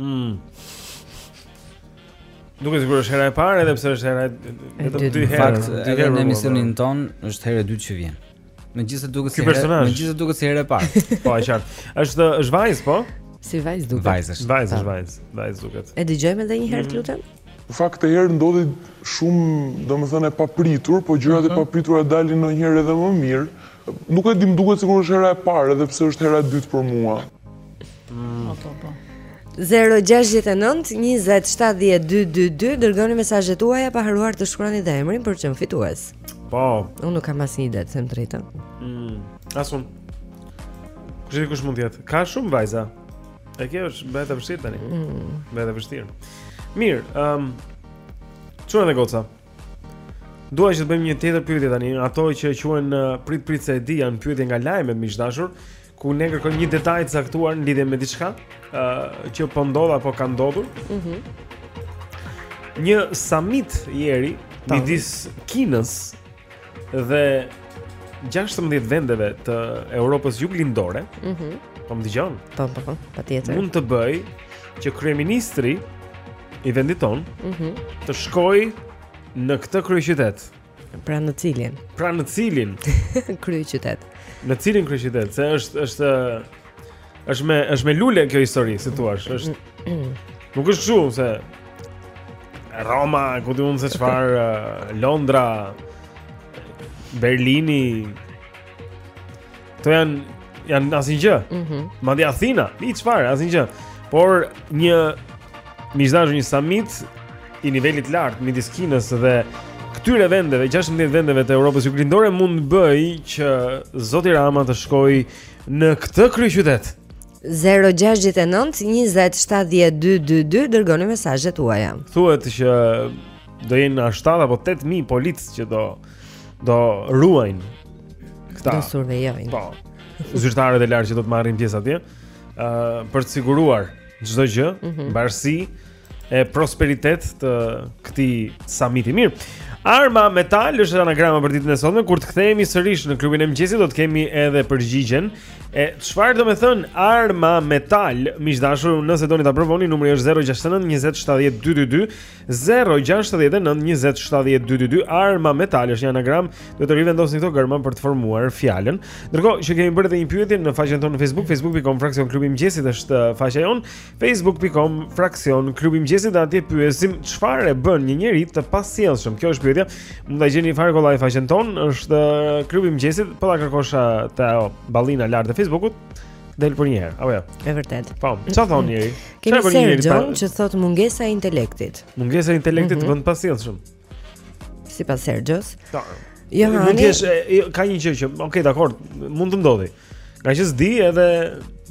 Mm. Duket sikur është hera e parë edhe pse është hera e dytë, dy herë. Fakt, edhe në emisionin tonë është hera e dytë që vjen. Megjithëse duket si hera, megjithëse duket si hera e parë. Po, e qartë. Është është vajzë, po? Si vajzë duket. Vajzë është. Vajzë është vajzë, vajzë duket. E dëgjojmë edhe një herë, mm. lutem. Në fakt atëherë ndodhi shumë, domethënë e papritur, po gjërat e papritura dalin ndonjëherë edhe më mirë. Nuk e di, më duket sikur është hera e parë, edhe pse është hera e dytë për mua. Mm. Po, po, po. 0-6-9-2-0-7-2-2-2 Dërgoni mesazhet tuaja pa harruar të shkruani dhe emrin për të qenë fitues Po Unë nuk kam asnjë ide të them të drejtën mm. As unë Gjithkush mund të jetë Ka shumë vajza E kjo është bëhet e vështirë tani mm. Bëhet e vështirë Mirë um, Çuna dhe goca Dua që të bëjmë një tjetër pyetje tani Ato që quhen uh, prit prit se e di Janë pyetje nga lajmet miq të dashur ku ne kërkojmë një detaj të caktuar në lidhje me diçka, ë uh, që po ndodh apo ka ndodhur. Mhm. Mm një samit i ri midis Kinës dhe 16 vendeve të Europës Juglindore. Mhm. Mm po më dëgjon? Po, po, po, patjetër. Mund të bëjë që kryeministri i vendit tonë, mhm, mm të shkojë në këtë kryeqytet. Pra në cilin? Pra në cilin? kryeqytet. Në cilin kryeqytet? Se është është është më është me lule kjo histori, si thua, është. Nuk është shumë se Roma, ku di unë se çfarë, Londra, Berlini. Këto janë janë asnjë gjë. Mhm. Mm Madje Athina, hiç fare, asnjë gjë. Por një mizazh një summit i nivelit të lartë midis Kinës dhe këtyre vendeve, 16 vendeve të Evropës Juglindore mund të bëj që zoti Rama të shkojë në këtë kryeqytet. 0-6-9-20-70-222 Dërgoni mesazhet tuaja Thuhet që do jenë nja 7 apo 8 mijë policë që do do ruajnë këta. Do survejojnë. Po. Zyrtarët e lartë që do të marrin pjesë atje, ë uh, për të siguruar çdo gjë, mm -hmm. mbarësi e prosperitet të këtij samiti mirë. Arma Metal është anagrama për ditën e sotme kur të kthehemi sërish në klubin e mëngjesit do të kemi edhe përgjigjen e çfarë do të thotë Arma Metal miq të dashur nëse doni ta provoni numri është 069 20 70 222 069 20 70 222 arma metal është një anagram do të rivendosni këto gërma për të formuar fjalën ndërkohë që kemi bërë edhe një pyetje në faqen tonë në Facebook facebook.com fraksion klubi i mëngjesit është uh, faqja jonë facebook.com fraksion klubi i mëngjesit dhe atje pyesim çfarë e bën një njeri të pasjellshëm kjo është pyetja mund ta gjeni fare kollaj faqen tonë është uh, klubi i mëngjesit po ta kërkosh uh, te ballina lart te Facebooku Del për një herë, apo jo? Është vërtet. Po, çfarë thonë njerëzit? Kemi një Serxhio që thotë mungesa e intelektit. Mungesa e intelektit mhm. bën të pasjellshëm. Sipas Serxhios. Po. Jo, nuk di, jo, ka një gjë që, okay, dakor, mund të ndodhë. Ngaqë s'di edhe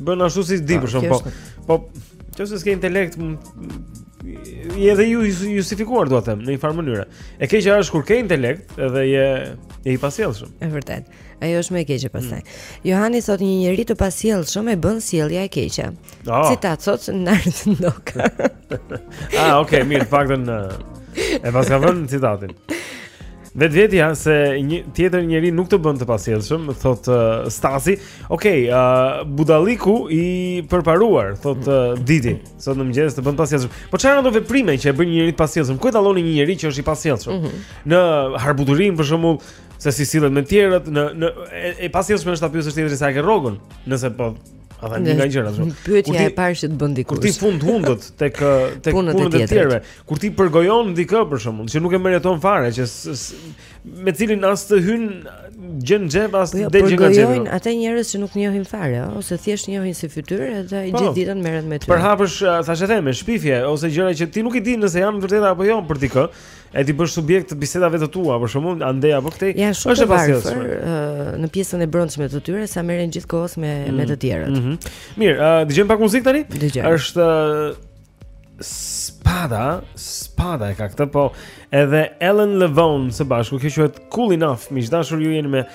bën ashtu si s'di për shembull, po, po, nëse s'ke intelekt, je edhe i justifikuar, do ta them, në një farë mënyre. E keqja është kur ke intelekt edhe je, je i pasjellshëm. E vërtet. Ajo është më e keqe pastaj. Mm. Johani thotë një njeri të pasjellshëm e bën sjellja e keqe. Oh. Citat sot Nard Ndoka. ah, okay, mirë, fakt e paska vënë citatin. Vetvetja se një tjetër njeri nuk të bën të pasjellshëm, thotë uh, Stasi. Okej, okay, uh, budallëku i përparuar, thotë uh, Diti, sot në mëngjes të bën të pasjellshëm. Po çfarë janë ato veprime që e bëjnë një njeri të pasjellshëm? Ku e dalloni një njeri që është i pasjellshëm? Mm -hmm. Në harbuturim për shembull, se si sillet me të tjerët në në e, e pasjellshme është ta pyesësh tjetrin sa e ke rrogën, nëse po e tha një nga gjërat kështu. Kur Pyetja ti- e parë që të bën Kur ti dikush. fut hundët tek ë, tek Punët e punët e tjetrit. tjerëve, kur ti përgojon dikë për shembull, që nuk e meriton fare, që s, s, me të cilin as të hyn gjë në xhep, as Po jo, të del gjë nga përgojojnë xhepi. ata njerëz që nuk njohin fare, ëh, ose thjesht njohin si fytyrë edhe i Po. gjithë ditën merret me ty. Përhapësh, ë, thashetheme, shpifje ose gjëra që ti nuk i di nëse janë vërtet apo jo për dikë, E t'i bësh subjekt të bisedave të tua, për shembull andej apo këtej. Ja, është e pastër në pjesën e brendshme të tyre sa merren gjithkohës me mm, me të tjerët. Mm -hmm. Mirë, uh, dëgjojmë pak muzikë tani? Dëgjojmë. Është uh, Spada, Spada e ka këtë, po edhe Ellen Levon së bashku, kjo quhet Cool Enough, miq të dashur ju jeni me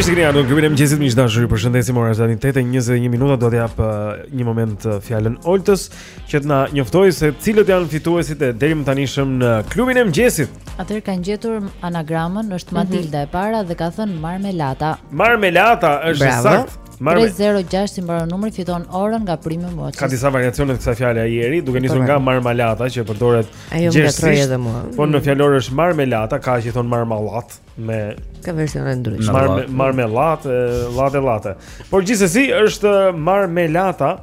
Mirë se keni ardhur në klubin e mëngjesit, miq të dashur, ju përshëndesim ora është tani 8:21 minuta, do t'i jap uh, një moment uh, fjalën Oltës që të na njoftojë se cilët janë fituesit e deri më tanishëm në klubin e mëngjesit. Atëherë ka gjetur anagramën, është mhm. Matilda mm -hmm. e para dhe ka thënë Marmelata. Marmelata është saktë. 306 i mbaron numri fiton orën nga Prime Watch. Ka disa variacione të kësaj fjale Jeri, duke nisur nga marmalata që përdoret gjerësisht. Po në fjalor është marmelata, ka që thonë marmallat me ka versione të ndryshme. Marme, marmelat, llate llate. Por gjithsesi është marmelata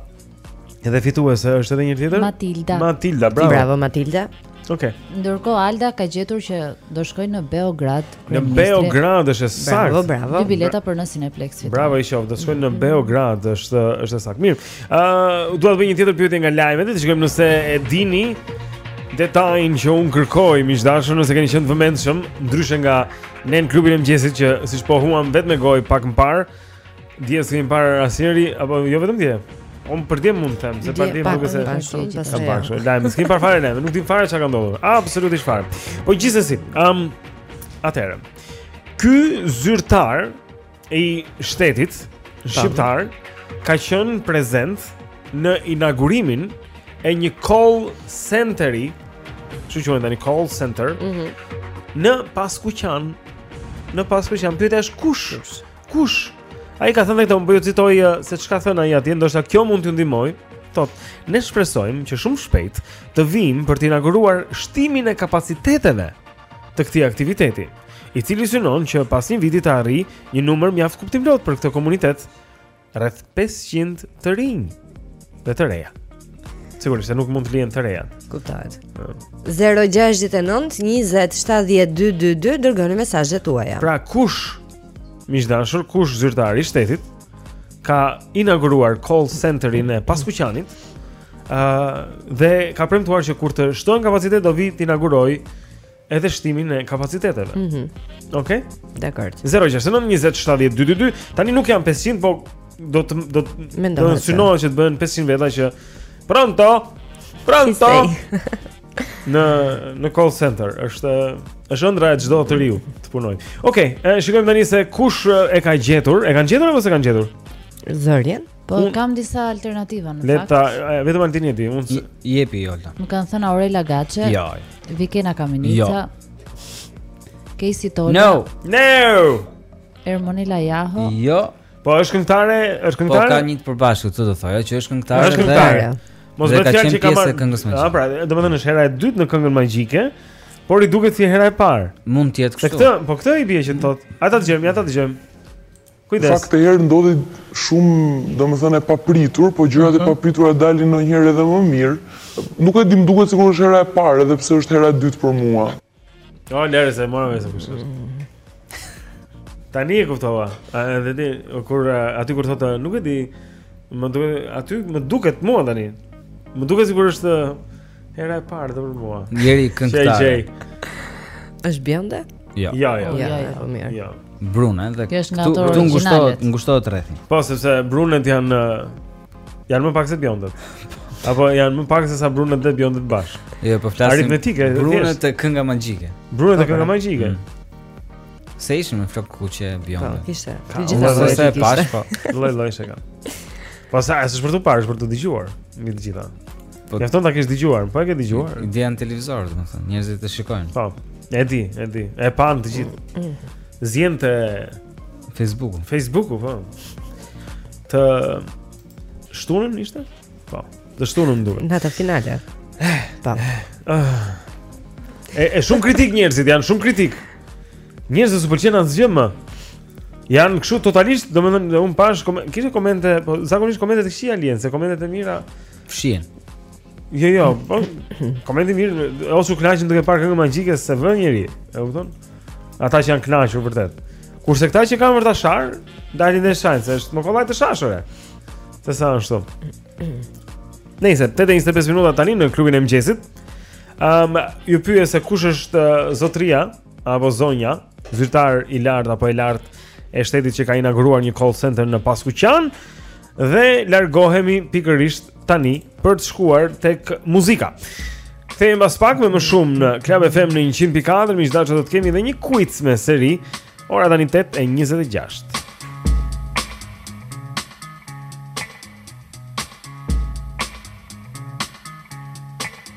Edhe fituese është edhe një tjetër? Matilda. Matilda, bravo. Bravo Matilda. Okej. Okay. Ndërkohë Alda ka gjetur që do shkojë në Beograd. Në Beograd është saktë. Bravo, bravo. Dy bileta për në Cineplexx. Fitur. Bravo i qoftë, do shkojë në Beograd, është është saktë. Mirë. Ë, uh, dua të bëj një tjetër pyetje nga lajmet, të shikojmë nëse e dini detajin që un kërkoj, miq të dashur, nëse keni qenë të vëmendshëm, ndryshe nga ne në klubin e mëngjesit që siç pohuam vetëm me gojë pak më parë. Dje s'kemi parë asnjëri, apo jo vetëm dje. Unë për dje mund të them, se për dje më duket se... Dje pak më të bashkë, lajme s'kemi parë fare neve, nuk dimë fare çka ndodhur. Absolutisht fare. Po gjithsesi, um, atëherë. Ky zyrtar i shtetit, shqiptar, ka qenë prezent në inagurimin e një call centeri, që që një call center, mm -hmm. në Paskuqan, në Paskuqan, pyetja është kush? Kush? Ai ka thënë këto, po ju citoj se çka thënë ai atje, ndoshta kjo mund t'ju ndihmojë. Thot, ne shpresojmë që shumë shpejt të vijmë për të inauguruar shtimin e kapaciteteve të këtij aktiviteti, i cili synon që pas një viti të arrijë një numër mjaft kuptimplotë për këtë komunitet rreth 500 të rinj dhe të reja. Sigurisht se nuk mund të lihen të reja. Kuptohet. 069 20 70 222 dërgoni mesazhet tuaja. Pra kush Miq të dashur, kush zyrtar i shtetit ka inauguruar call centerin e Paskuqanit, ë uh, dhe ka premtuar që kur të shtohen kapacitetet do vijë të inaugurojë edhe shtimin e kapaciteteve. Mhm. Mm Okej. Okay? Dakord. 069 20 70 222. Tani nuk janë 500, po do të do të do të synohet që të bëhen 500 veta që pronto. Pronto. në në call center është është ëndrra e çdo të riu të punojë. Okej, okay, shikojmë tani se kush e ka gjetur, e kanë gjetur apo s'e kanë gjetur? Zërin. Po un, kam disa alternativa në fakt. Leta, vetëm antin e di, unë jepi Jolta. Më kanë thënë Aurela Gaçe. Jo. Ja. Vikena Kamenica. Jo. Kejsi Tola. No. No. Ermonela Jaho. Jo. Po është këngëtare, është këngëtare. Po ka një të përbashkët, këtë do të thoja, që është këngëtare. Është këngëtare. Mos vetë fjalë që ka marrë këngës më. Ah, pra, domethënë është hera e dytë në këngën magjike, por i duket si hera e parë. Mund të jetë kështu. Këtë, po këtë i bie që thotë. Hë ta dëgjojmë, hë ta dëgjojmë. Kujdes. Në fakt këtë herë ndodhi shumë, domethënë e papritur, po gjërat e mhm. papritura dalin ndonjëherë edhe më mirë. Nuk e di, më duket sikur është hera e parë, edhe pse është hera e dytë për mua. O, oh, lëre se e mora vesh se kush është Tani e kuptova Dhe ti, kur, aty kur thotë, nuk e di Më duket, aty më duket mua tani Më duket sikur është Hera e parë dhe për mua Njëra këngëtare është bjonde? Jo. Jo, jo. Jo, jo, jo, mirë. Jo. Brune dhe këtu këtu ngushtohet, ngushtohet rrethi. Po, sepse brunet janë Janë më pak se bjondet. Apo janë më pak se sa brunet dhe bjondet bashkë. Jo, po flasim. Aritmetike, brune te kënga magjike. Brune te kënga magjike. Mm. Se ishin me flokë kuqe e bjonde Po, kishte Të gjitha dhe dhe dhe pashë, po Lloj-lloj, se ka Po, sa, e s'ish për t'u parë, ish për t'u dëgjuar Në të gjitha Po, mjafton ta kesh dëgjuar, po e ke dëgjuar Ideja në televizor, domethënë, njerëzit të shikojnë Po, e di, e di, e panë të gjithë mm. Ziente... Facebooku Facebooku, po Të shtunën ishte? Po. Të shtunën duhet. Nata finale. Eh, po. Eh. E e shumë kritikë njerëzit, janë shumë kritikë. Njerëzit s'u pëlqen asgjë më. Janë kështu totalisht, domethënë un pashë kom kishte komente, po zakonisht komentet e këqija lihen, se komentet e mira fshihen. Jo, jo, po komenti mirë, ose u kënaqën duke parë këngë magjike s'e vë njeri, e kupton? Ata që janë kënaqur vërtet. Kurse këta që kanë për të sharë, dalin e shajnë, është më kollaj të shash ore. Se sa ashtu. Gjithsesi 8:25 minuta tani në klubin e mëngjesit, ëm um, ju pyes se kush është uh, zotria apo zonja, zyrtar i lartë apo e lartë e shtetit që ka inauguruar një call center në Paskuqan? Dhe largohemi pikërisht tani për të shkuar tek muzika. Kthehemi pas pak me më shumë në Club FM në 100.4, miq të dashur, do të kemi edhe një quiz me seri. Ora tani 8:26.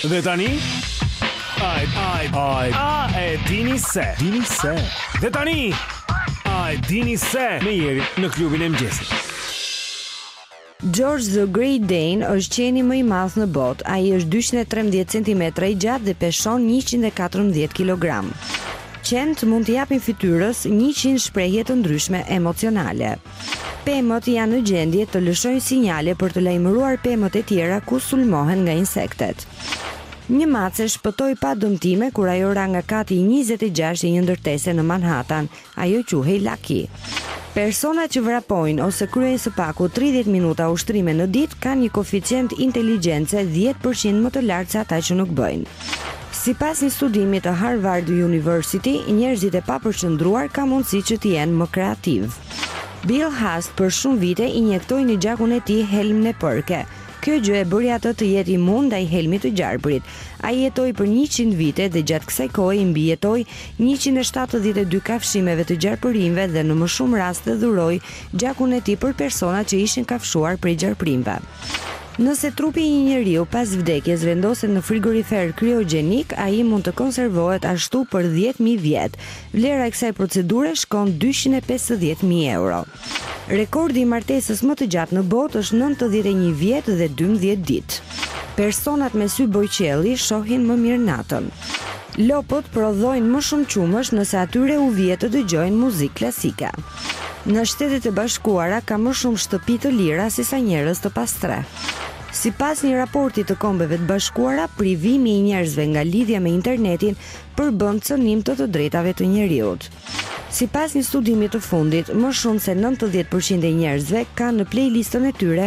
Dhe tani Ai ai ai a e dini se dini se Dhe tani ai dini se me Jerin në Klubin e Mëngjesit George the Great Dane është qeni më i madh në botë. Ai është 213 cm i gjatë dhe peshon 114 kg. Qentë mund të japin fytyrës 100 shprehje të ndryshme emocionale. Pemët janë në gjendje të lëshojnë sinjale për të lajmëruar pemët e tjera kur sulmohen nga insektet. Një mace shpëtoi pa dëmtime kur ajo ra nga kati i njëzet e gjashtë i një ndërtese në Manhattan. Ajo quhej Lucky. Personat që vrapojnë ose kryejnë së paku tridhjetë minuta ushtrime në ditë kanë një koeficient inteligjence dhjetë për qind më të lartë se ata që nuk bëjnë. Sipas një studimi të Harvard University, njerëzit e papërqendruar ka mundësi që të jenë më kreativë. Bill Haast për shumë vite injektoi në gjakun e tij helm nepërke. Kjo gjë e bëri atë të jetë imun ndaj helmit të gjarpërit. Ai jetoi për njëqind vite dhe gjatë kësaj kohe i mbijetoi njëqind e shtatëdhjetë e dy kafshimeve të gjarpërinjve dhe në më shumë raste dhuroi gjakun e tij për personat që ishin kafshuar prej gjarpërinjve. Nëse trupi i një njeriu pas vdekjes vendoset në frigorifer kriogjenik, ai mund të konservohet ashtu për dhjetë mijë vjet. Vlera e kësaj procedure shkon dyqind e pesëdhjetë mijë euro. Rekordi i martesës më të gjatë në botë është nëntëdhjetë e një vjet dhe dymbëdhjetë ditë. Personat me sy bojëqielli shohin më mirë natën. Lopët prodhojnë më shumë qumësht nëse atyre u vihet të dëgjojnë muzikë klasike. Në Shtetet e Bashkuara ka më shumë shtëpi të lira se sa njerëz të pastrehë. Sipas një raporti të Kombeve të Bashkuara, privimi i njerëzve nga lidhja me internetin përbën cenim të të drejtave të njeriut. Sipas një studimi të fundit, më shumë se nëntëdhjetë për qind e njerëzve kanë në playlistën e tyre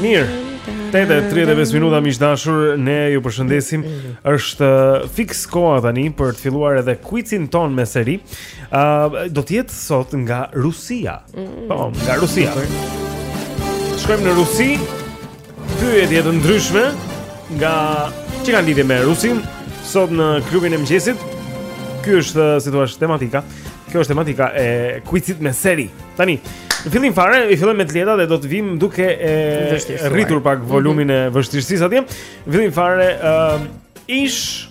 Mirë. 8:35 minuta miq të dashur, ne ju përshëndesim. Është uh, fiks koha tani për të filluar edhe quizin tonë me seri. Ë uh, do të jetë sot nga Rusia. Mm. Po, nga Rusia. Shkojmë në Rusi. Pyetje të ndryshme nga që kanë lidhje me Rusinë sot në Klubin e Mëngjesit. Kjo është uh, si thua tematika. Kjo është tematika e quizit me seri. Tani, në fillim fare i fillojmë me të lehta dhe do të vijmë duke e rritur pak volumin e vështirësisë atje. Në fillim fare ë uh, ish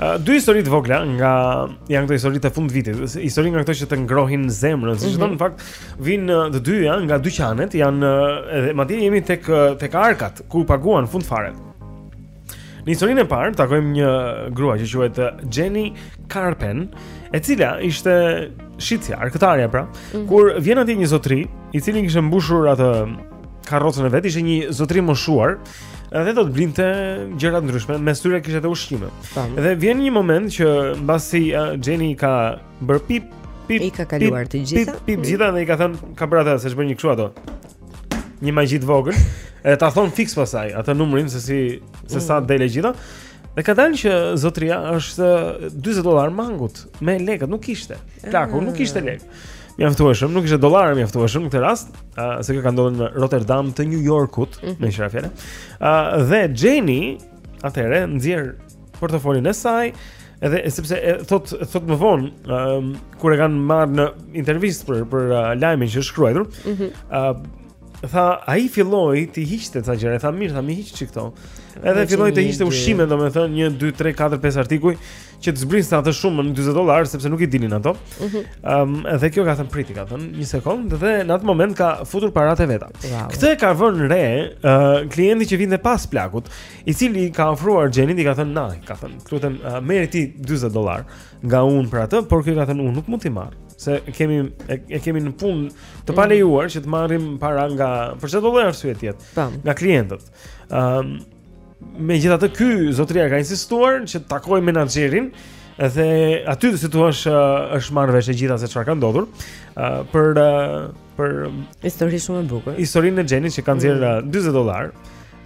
Dy histori të vogla nga janë këto historitë të fund vitit. Histori nga këto që të ngrohin zemrën, siç thonë në mhm. fakt, vijnë të dyja nga dyqanet, janë edhe madje jemi tek tek arkat ku paguan fund fare. Në historinë e parë takojmë një grua që quhet Jenny Carpen, e cila ishte shitësja, arkëtarja pra, mm -hmm. kur vjen atje një zotri, i cili kishte mbushur atë karrocën e vet, ishte një zotri i moshuar, Edhe do të blinte gjëra të ndryshme, mes tyre kishte edhe ushqime. Dhe vjen një moment që mbasi uh, Jenny ka bërë pip, pip, i ka kaluar të gjitha. Pip, pip, pip gjitha dhe i ka thënë, ka bërë atë, seç bën një kështu ato. Një magji të vogël. Edhe ta thotë fiks pasaj, atë numrin se si se sa mm. del e gjitha. Dhe ka dalë që zotria është 20 dollarë mangut me lekët, nuk kishte. Plaku nuk kishte ah. lekë. mjaftueshëm, nuk kishte dollarë mjaftueshëm në këtë rast, uh, se kjo ka ndodhur në Rotterdam të New Yorkut, mm -hmm. meqë ra fjala. Ë uh, dhe Jenny atëherë nxjerr portofolin e saj, edhe sepse e, thotë thotë më vonë, um, kur e kanë marrë në intervistë për për uh, lajmin që është shkruar, ë mm -hmm. uh, tha ai filloi të hiqte ca gjëra, tha mirë, tha m'i hiq një çik këto. Edhe filloi të hiqte ushqime, domethënë 1 2 3 4 5 artikuj. që të zbriste atë shumën 20 dollarë sepse nuk i dilnin ato. Ëm mhm. um, dhe kjo ka thënë prit ka thënë një sekondë dhe në atë moment ka futur paratë e veta. Wow. Këtë e ka vënë re uh, klienti që vinte pas plakut, i cili ka ofruar Xhenit i ka thënë na, ka thënë, "Këtu them uh, merri ti 20 dollarë nga unë për atë, por kjo ka thënë unë nuk mund t'i marr." se e kemi e, e kemi në punë të mhm. palejuar që të marrim para nga për çdo lloj arsye tjetër nga klientët. Ëm um, Megjithatë ky zotria ka insistuar që të takojë menaxherin dhe aty si thua është është marrë vesh e gjitha se çfarë ka ndodhur uh, për uh, për Histori shumë e bukur. historinë e Jenny që ka nxjerrë mm. 20 dollarë.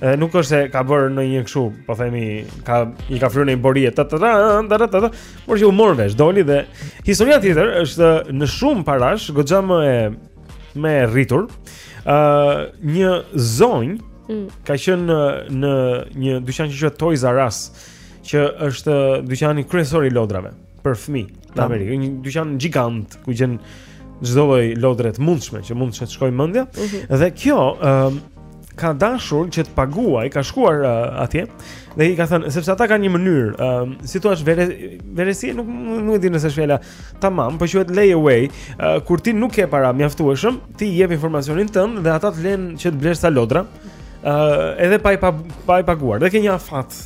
Ë nuk është se ka bërë ndonjë kështu, po themi, ka i ka fryrë në borie ta ta ta ta por që u mor vesh doli dhe historia tjetër është një shumë parash goxha më e më e rritur, ë uh, një zonjë mm. ka qenë në, në një dyqan që quhet Toys R Us, që është dyqani kryesor i lodrave për fëmijë në Amerikë, një dyqan gjigant ku gjen çdo lloj lodre të mundshme që mund të të shkojë mendja. Mm -hmm. Dhe kjo ë uh, ka dashur që të paguajë, ka shkuar uh, atje dhe i ka thënë sepse ata kanë një mënyrë, uh, si thua, vere, veresi nuk nuk e di nëse është fjala tamam, por quhet lay away, uh, kur ti nuk ke para mjaftueshëm, ti jep informacionin tënd dhe ata të lënë që të blesh ca lodra, uh, edhe pa i pa, pa i paguar. Dhe ke një afat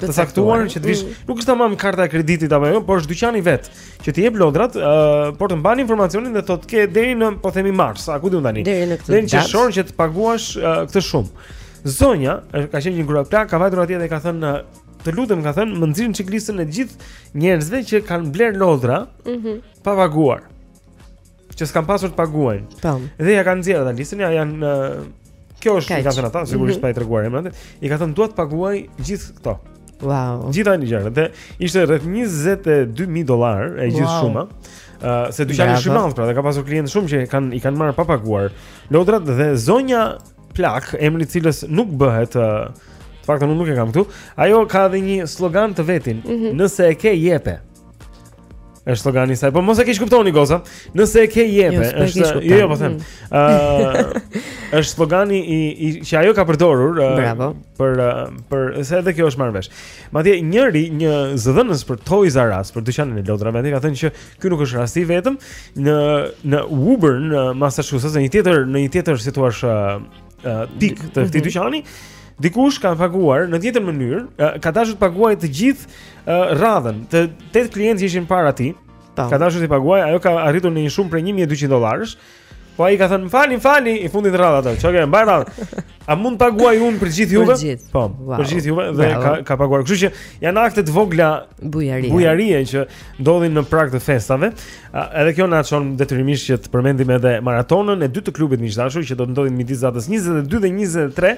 të caktuar që të vish, mm. nuk është tamam karta e kreditit apo jo, por është dyqani vetë. që të jep lodrat, uh, por të mban informacionin dhe thotë ke deri në po themi mars, a ku dimë tani? Deri në këtë. Deri në qershor që të paguash uh, këtë shumë. Zonja, ka qenë një grua plakë, ka vajtur atje dhe ka thënë të lutem ka thënë më nxirrni çik listën e gjithë njerëzve që kanë blerë lodra mm -hmm. pa paguar. që s'kanë pasur të paguajnë. Po. Dhe ia kanë nxjerrë ata listën, ja janë në Kjo është i kanë thënë ata, sigurisht mhm. pa i treguar emrat. I ka thënë dua të paguaj gjithë këto. Wow. Gjithë ato gjëra. Dhe ishte rreth 22000 dollarë e gjithë wow. shuma. Ë uh, se dyqani është shumë pra, dhe ka pasur klientë shumë që kanë i kanë marrë pa paguar. Lodrat dhe zonja plakë, emri i cilës nuk bëhet uh, Faktë nuk e kam këtu. Ajo ka edhe një slogan të vetin, mm -hmm. nëse e ke jepe. Është slogani i saj. Po mos e keqkuptoni goca. Nëse e ke jepe, jo, është jo, jo po them. Mm. Ëh, uh, është slogani i, i që ajo ka përdorur uh, Bravo. për uh, për se edhe kjo është marrë vesh. Madje njëri, një zëdhënës për Toys R Us, për dyqanin e lodrave, ka thënë që ky nuk është rasti vetëm në në Woburn, në Massachusetts, në një tjetër në një tjetër si thua, uh, uh, pikë të këtij mm -hmm. dyqani, dikush ka paguar në një tjetër mënyrë, uh, ka dashur të paguajë të gjithë uh, radhën të tetë klientë që ishin para tij. Ka dashur të paguajë, ajo ka arritur në një shumë prej 1200 dollarësh. Po ai ka thënë, "Më falni, më falni, i fundit të radhës atë." Çka, mbaj radhën. A mund të paguaj unë për gjithë juve? Po, wow. për gjithë juve dhe ka ka paguar. Kështu që janë akte të vogla bujarie. Bujarie që ndodhin në prag të festave. Edhe kjo na çon detyrimisht që të përmendim edhe maratonën e dytë të klubit miq të dashur që do të ndodhë midis datës 22 dhe 23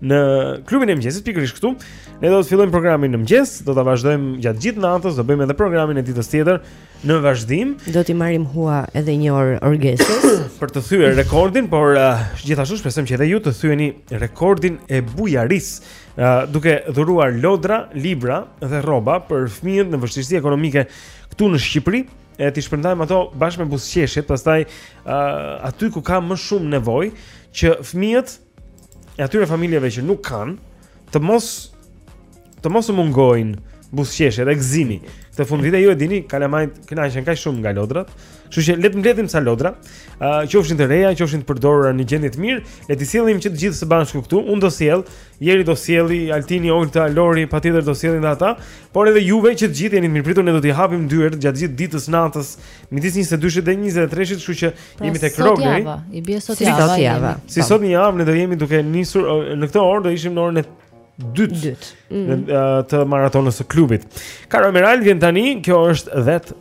në klubin e mëngjesit pikërisht këtu. Ne do të fillojmë programin në mëngjes, do ta vazhdojmë gjatë gjithë natës, do bëjmë edhe programin e ditës tjetër në vazhdim. Do t'i marrim hua edhe një orë Orgesës për të thyer rekordin, por uh, gjithashtu shpresojmë që edhe ju të thyeni rekordin e bujarisë, uh, duke dhuruar lodra, libra dhe rroba për fëmijët në vështirësi ekonomike këtu në Shqipëri, e t'i shpërndajmë ato bashkë me buzëqeshjet, pastaj uh, aty ku ka më shumë nevojë që fëmijët e atyre familjeve që nuk kanë të mos të mos u mungojnë buzëqeshjet e gëzimi. Këtë fundviti ju e dini, kalamajtë kënaqen kaq shumë nga lodrat. Kështu që le të mbledhim sa lodra, uh, qofshin të reja, qofshin të përdorura në gjendje të mirë, le të sjellim që të gjithë së bashku këtu. Unë do sjell, Jeri do sjelli, Altini, Olta, Lori, patjetër do sjellin dhe ata. Por edhe juve që të gjithë jeni të mirëpritur, ne do t'i hapim dyert gjatë gjithë ditës, natës, midis 22-shit dhe 23-shit, kështu që pra, jemi tek Rogeri. Sot java, i bie sot java. Si sot java. Si sot një javë ne do jemi duke nisur në këtë orë do ishim në orën e dytë. Dytë. Mm. Të maratonës së klubit. Caro Emerald vjen tani, kjo është vetë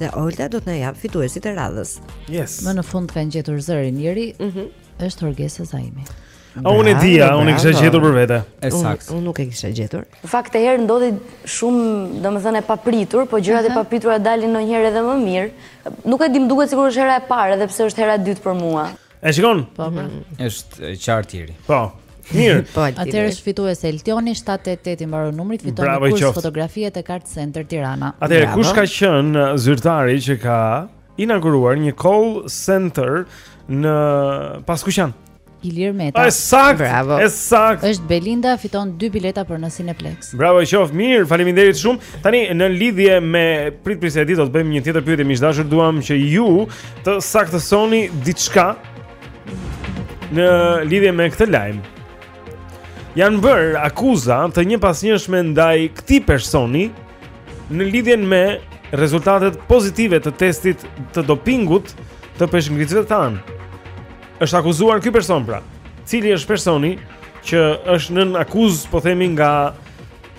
Dhe Olta do të na jap fituesit e radhës. Yes. Më në fund kanë gjetur zërin Eri. Mhm. Mm është Orgesa Zaimi. A unë e dija, unë e kisha gjetur për vete. E saktë. Unë nuk e kisha gjetur. Në fakt këtë herë ndodhi shumë, domethënë e papritur, po gjërat e papritura dalin ndonjëherë edhe më mirë. Nuk e di, më duket sikur është hera e parë, edhe pse është hera e dytë për mua. E shikon? Po, po. Është e qartë tani. Po. Mirë. Po, Atëherë është fitues Eltioni 788 i mbaron numri, fiton një kurs fotografie te Art Center Tirana. Atëherë kush ka qenë uh, zyrtari që ka inauguruar një call center në Paskuqan? Ilir Meta. E saktë. Bravo. E saktë. Është Belinda fiton dy bileta për në Cineplex. Bravo, i bëftë mirë. Faleminderit shumë. Tani në lidhje me prit prit se do të bëjmë një tjetër pyetje miq të dashur, duam që ju të saktësoni diçka në lidhje me këtë lajm. Janë bërë akuza të njëpasnjëshme ndaj këtij personi në lidhjen me rezultatet pozitive të testit të dopingut të peshëngritësve tanë. është akuzuar ky person pra, cili është personi që është nën akuzë, po themi nga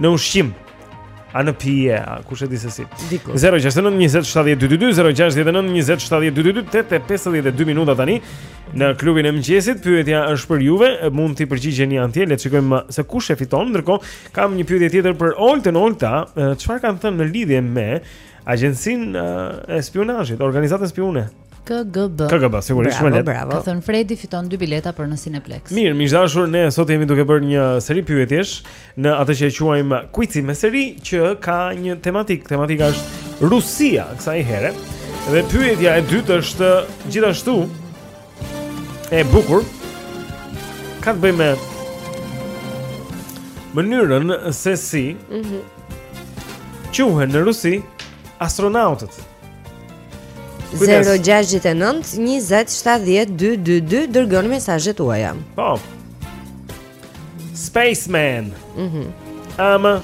në ushqim. A në pije, a kush e di se si. 069 20 70 222 069 20 70 222 8 e 52 minuta tani në klubin e mëngjesit. Pyetja është për juve, mund t'i përgjigjeni andej, le të shikojmë se kush e fiton. Ndërkohë, kam një pyetje tjetër për Oltën Olta, çfarë kanë thënë në lidhje me agjencinë e spionazhit, organizatën spiune KGB. KGB, sigurisht shumë e lehtë. Bravo, ka thënë Fredi fiton dy bileta për në Cineplex. Mirë, miq të dashur, ne sot jemi duke bërë një seri pyetjesh në atë që e quajmë Quizi me seri që ka një tematikë. Tematika është Rusia kësaj here. Dhe pyetja e dytë është gjithashtu e bukur. Ka të bëjë me mënyrën se si Mhm. Mm quhen në Rusi astronautët. Kujdes. 069 20 70 222 dërgoni mesazhet tuaja. Po. Spaceman. Mhm. Ama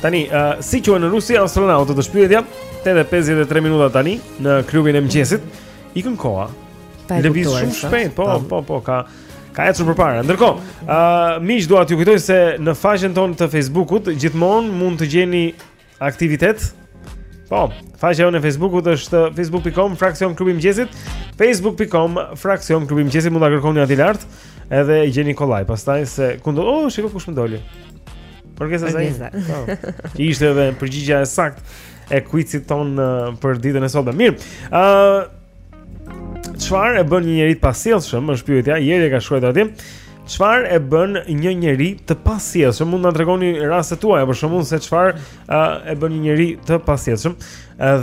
Tani, uh, si quhen në Rusi astronautët është pyetja? 8:53 minuta tani në klubin e mëngjesit. Ikën koha. Pa e Lëviz kuptuar, shumë sot. shpejt, po, Po. po, po, ka ka ecur përpara. Ndërkohë, ë uh, miq dua t'ju kujtoj se në faqen tonë të Facebookut gjithmonë mund të gjeni aktivitet. Po, faqja jonë e Facebookut është facebook.com fraksion klubi mëngjesit, facebook.com fraksion klubi mëngjesit mund ta kërkoni aty lart, edhe e gjeni kollaj. Pastaj se ku do, oh, shiko kush më doli. Përgjesa sa ishte. Po. Ishte edhe përgjigja e saktë e kuicit tonë për ditën e sotme. Mirë. Ë, uh, Çfarë e bën një njeri të pasjellshëm? Është pyetja. Jeri e ka shkruar aty. Çfarë e bën një njeri të pasjellshëm? Mund të na tregoni rastet tuaja, për shembull, se çfarë e bën një njeri të pasjellshëm?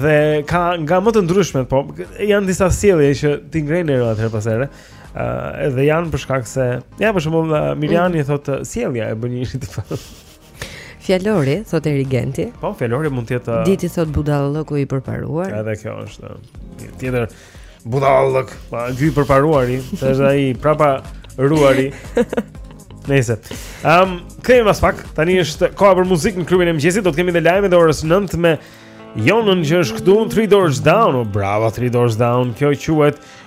Dhe ka nga më të ndryshmet, po janë disa sjellje që t'i ngrenë nervat herë pas here. Ë, edhe janë për shkak se, ja për shembull, Mirjani mhm. thotë sjellja e bën një njeri të pasjellshëm. Fjalori, thotë Erigenti. Po, fjalori mund të jetë Diti thotë budallallëku i përparuar. Edhe kjo është. Tjetër budallallëk, po ky i përparuari, se është ai i prapambeturi. Nëse. Ehm, um, kemi pas pak. Tani është koha për muzikë në klubin e mëngjesit. Do të kemi edhe lajmet e orës 9 me Jonën që është këtu në 3 Doors Down. Oh, bravo 3 Doors Down. Kjo quhet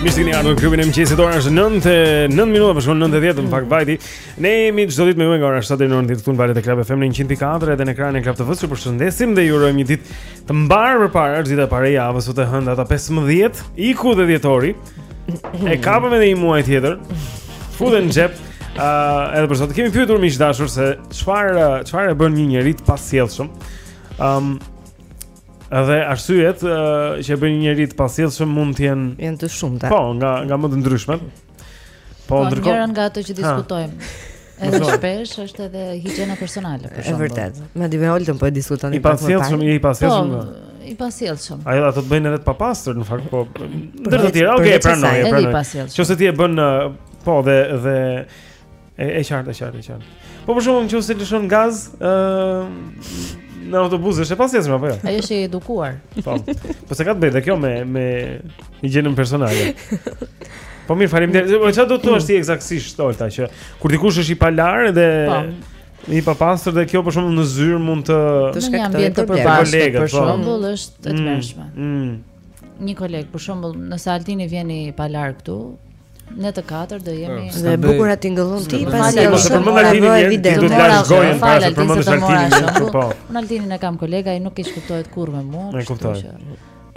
Mirë se kini ardhur në klubin e mëngjesit. Ora është 9:09 minuta, po shkon 9:10 në fakt vajti. Ne jemi çdo ditë me ju nga ora 7 deri në orën 10 këtu në valët e Club FM në 104 edhe në ekranin e Club TV-s. Ju përshëndesim dhe ju urojmë një ditë të mbarë përpara, është dita e parë e javës, sot e hënë data 15, iku dhe dhjetori. E kapëm edhe një muaj tjetër. Futëm në xhep. Ëh, uh, edhe për sot kemi pyetur miq të dashur se çfarë çfarë e bën një njeri të pasjellshëm. Ëm um, Edhe arsyet uh, që e bëjnë një njeri të pasjellshëm mund të jenë janë të shumta. Po, nga nga më të ndryshmet. Po, po ndërkohë njëra nga ato që diskutojmë edhe shpesh është edhe higjiena personale për shkak. Është vërtet. Madje me Oltën po e diskutonim pak më parë. I pasjellshëm, i pasjellshëm. Po, i pasjellshëm. Ajo, ato të bëjnë edhe të papastër në fakt, po. po ndër të tjera, okay, pranoj, pranoj. Nëse ti e bën po dhe dhe E e qartë, e qartë, e qartë. Po për shembull në qoftë se lëshon gaz, ë në autobus është e pasjellshme apo jo? Ai është i paedukuar. Po. Po se ka të bëjë dhe kjo me me higjienën personale. Po mirë, faleminderit. Po çfarë do të thuash ti eksaktësisht Olta që kur dikush është i palarë dhe po. I papastër dhe kjo për shembull në zyrë mund të në ambient të përbashkët për po. shembull është e mm, tmerrshme mm. Një koleg, për shembull nëse Altini vjen i palarë këtu Ne të katër do jemi. Po, dhe bukura ti ngëllon ti para se ta përmendësh Altinin një herë, ti do të lash gojën para se përmendësh Altinin një herë. Po. Unë Altinin e kam koleg, ai nuk keqkuptohet kurrë me mua. Nuk kuptoj.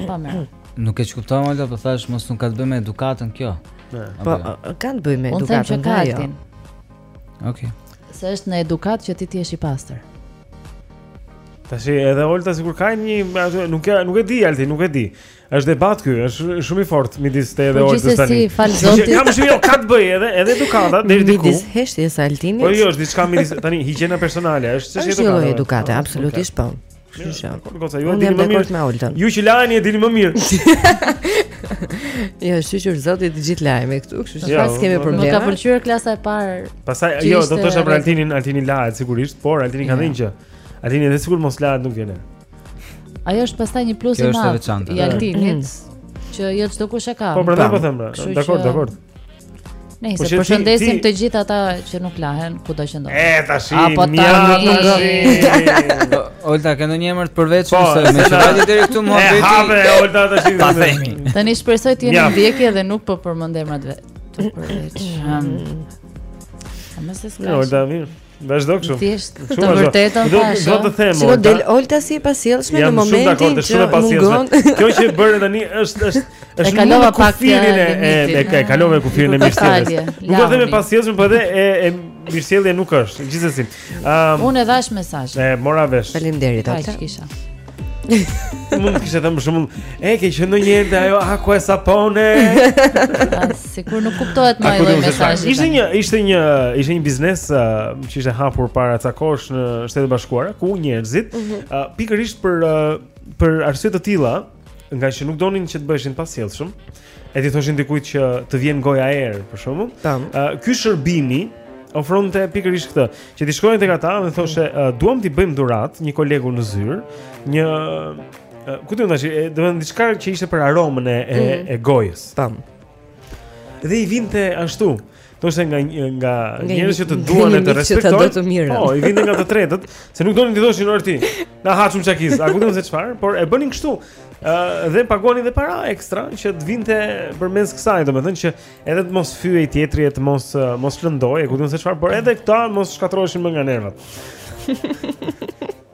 Po më. Nuk keqkuptohem më po thashë mos nuk ka të bëjë me edukatën kjo. Po jo? ka të bëjë me edukatën. Unë them që ka jo. Altin. Okej. Se është në edukatë që ti ti je i pastër. Tash edhe Olta sikur ka një nuk e nuk e di Altin, nuk e di. Është debat ky, është shumë i fortë midis te dhe Oltës tani. Gjithsesi, falë Zotit. Kam shumë jo ka të bëjë edhe edhe edukata deri diku. Midis heshtjes së Altinit. Po jo, është diçka midis tani higjiena personale, është çështje edukate. Është jo edukate, absolutisht po. Kështu që. Goca, ju dini më mirë. Ju që laheni e dini më mirë. Jo, shyqyr Zotit të gjithë lahemi këtu, kështu që po s'kemi probleme. Nuk ka pëlqyer klasa e parë. Pastaj jo, do të thosha për Altinin, Altini lahet sigurisht, por Altini ka thënë që. Altini edhe sikur mos lahet nuk vjen. Ajo është pastaj një plus i madh. I Altinit që jo çdokush e ka. Po prandaj po them. Dakor, dakor. Ne po i përshëndesim të gjithë ata që nuk lahen kudo që ndodhen. E tash. Apo ta nuk. Olta ka ndonjë emër të përveçur po, se më shpajti deri këtu mua vetë. Hape Olta tash. Ta themi. Tani shpresoj të jeni në ndjekje dhe nuk po përmend emrat vetë. Përveç. Sa më se ska. Jo, Olta mirë. Vazhdo kështu. Thjesht të vërtetën thashë. Do të them. S'do dalë Olta si e pasjellshme në momentin që shumë mungon. Kjo që bëre tani është është është kalova pak kufirin e e e kalova kufirin e mirësjelljes. Nuk do të them e pasjellshme, por edhe e e mirësjellje nuk është. Gjithsesi. Ëm Unë e dhashë mesazhin. E mora vesh. Faleminderit Olta. Ai kisha. Mund të kishte thënë për shembull, e ke qenë ndonjëherë te ajo Acqua e Sapone? Sikur nuk kuptohet më ai mesazhi. Ishte një ishte një ishte një biznes uh, që ishte hapur para ca kohësh në Shtetet e Bashkuara, ku njerëzit mm -hmm. uh, pikërisht për uh, për arsye të tilla, ngaqë nuk donin që të bëheshin të pasjellshëm, ëh, E t'i thoshin dikujt që të vjen goja erë, për shembull. Ë ky shërbimi ofronte pikërisht këtë, që ti shkoje tek ata dhe thoshe, uh, duam t'i bëjmë dhuratë një kolegu në zyrë, një uh, ku të ndash, domethënë diçka që ishte për aromën e e, mm. e gojës. Tam. Dhe i vinte ashtu. Thoshte nga nga njerëz që të duan e të respektojnë. Po, i vinte nga të tretët, se nuk donin të thoshin ore ti. Na ha shumë çakiz. A kupton se çfarë? Por e bënin kështu. Ë dhe paguanin dhe para ekstra që të vinte përmes kësaj, domethënë që edhe të mos fyhej tjetri e të mos mos lëndohej, e kupton se çfarë? Por edhe këta mos shkatërroheshin më nga nervat.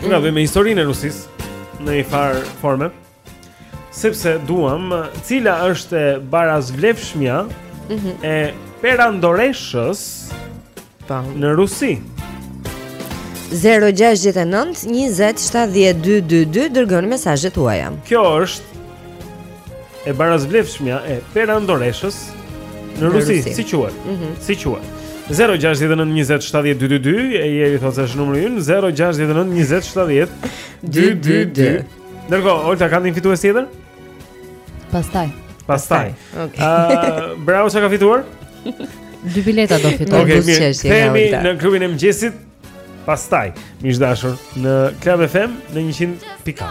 Ka të bëjë me historinë e Rusisë në njëfarë forme. Sepse duam cila është e barazvlefshmja mm -hmm. e perandoreshës pa. Po. në Rusi. 069 20 70 222 dërgoni mesazhet tuaja. Kjo është e barazvlefshmja e perandoreshës në Rusi, si quhet? Mm -hmm. Si quhet? 069 20 70 222 e Eri thotë se është numri ynë 069 20 70 222. Dërgo, Olta ka ndonjë fitues tjetër? Pastaj. Pastaj. Okej. Ë, bravo sa ka fituar? Dy bileta do fitojë okay, buzëqeshi. Jemi në klubin e mëngjesit. Pastaj, miq të dashur, në Club FM në 100.4.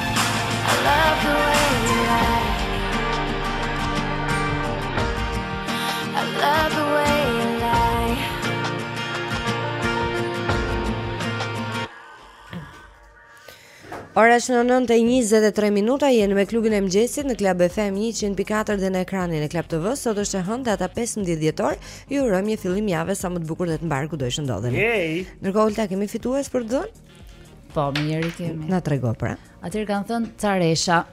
Ora është 9:23 minuta, jeni me klubin e mëngjesit në Club FM 104 dhe në ekranin e Club TV. Sot është e hënë data 15 dhjetor. Ju urojmë një fillim jave sa më të bukur dhe të mbarë kudo që ndodheni. Yay! Ndërkohë Ulda kemi fitues për të dhënë? Po, mirë kemi. Na trego pra. Atëherë kanë thën Caresha.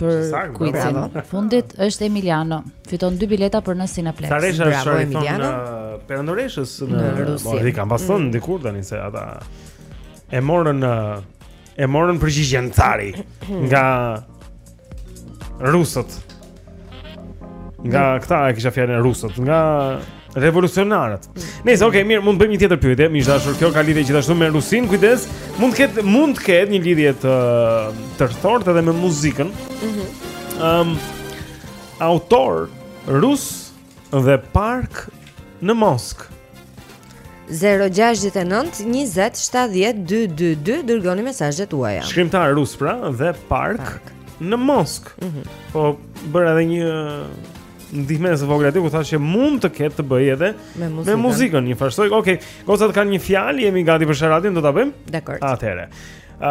Për kuicin e fundit është Emiliano. Fiton dy bileta për në Cineplex. Caresha është Bravo, Emiliano. Uh, Perandoresha është në Rusi. Po, i kanë pasur mm. dikur tani se ata e morën uh, e morën përgjigjen Cari nga rusët. Nga këta e kisha fjalën rusët, nga revolucionarët. Nejse okay, mirë, mund të bëjmë një tjetër pyetje, miq të dashur, kjo ka lidhje gjithashtu me Rusinë, kujdes, mund të ketë mund të ketë një lidhje të tërthortë edhe me muzikën. Mhm. Ëm um, autor rus dhe park në Mosk. 0-6-9-20-70-2-2-2 Dërgoni mesazhet tuaja Shkrimtar rus pra dhe park, park. në Mosk mm -hmm. Po bëra edhe një ndihmesë të vogël aty kur thashë që mund të ketë të bëjë edhe me muzikën. Me muzikën, njëfarësoj. Okej, okay. gocat kanë një fjalë, jemi gati për sharadën, do ta bëjmë? Dakord. Atëherë. Ëh, uh,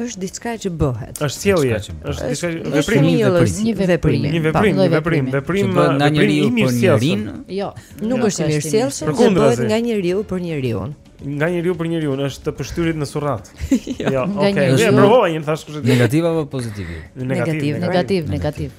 është diçka që bëhet. Është sjellje, është diçka që veprim, një veprim, një veprim, një veprim, një veprim, veprim nga njeriu për njeriun. Jo, nuk është i mirësjellshëm, por bëhet nga njeriu për njeriun. Nga njeriu për njeriun është të pështyrit në surrat. Jo, okay. E provova, thashë kështu negativ apo pozitiv? Negativ, negativ, negativ.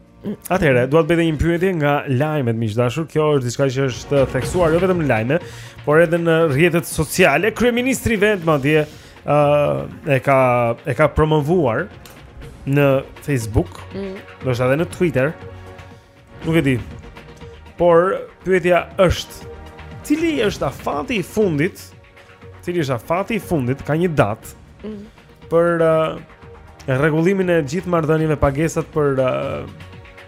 Atëherë, dua të bëj një pyetje nga lajmet miq të dashur. Kjo është diçka që është theksuar jo vetëm në lajme, por edhe në rrjetet sociale. Kryeministri vetë madje ë uh, e ka e ka promovuar në Facebook, mm. ndoshta edhe në Twitter. Nuk e di. Por pyetja është, cili është afati i fundit? Cili është afati i fundit ka një datë? Mm. për uh, rregullimin e gjithë marrëdhënieve pagesat për uh,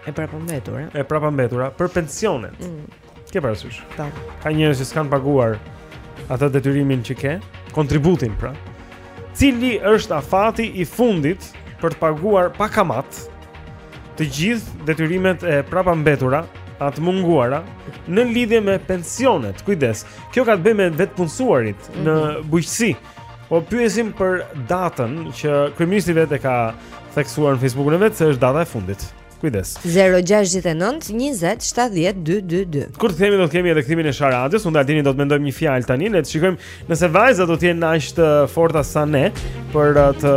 e prapambetura. E prapambetura për pensionet. Mm. Ke parasysh? Po. Ka njerëz që s'kanë paguar atë detyrimin që ke, kontributin pra. Cili është afati i fundit për të paguar pa kamatë të gjithë detyrimet e prapambetura a të munguara në lidhje me pensionet. Kujdes. Kjo ka të bëjë me të vetëpunësuarit mm -hmm. në mhm. bujqësi. Po pyesim për datën që kryeministri vetë e ka theksuar në Facebookun e vet se është data e fundit. Kujdes. 069 20 70 222. Kur të kthehemi do të kemi edhe kthimin e sharadës, unë dhe Altini do të mendojmë një fjalë tani, le të shikojmë nëse vajzat do të jenë aq të forta sa ne për uh, të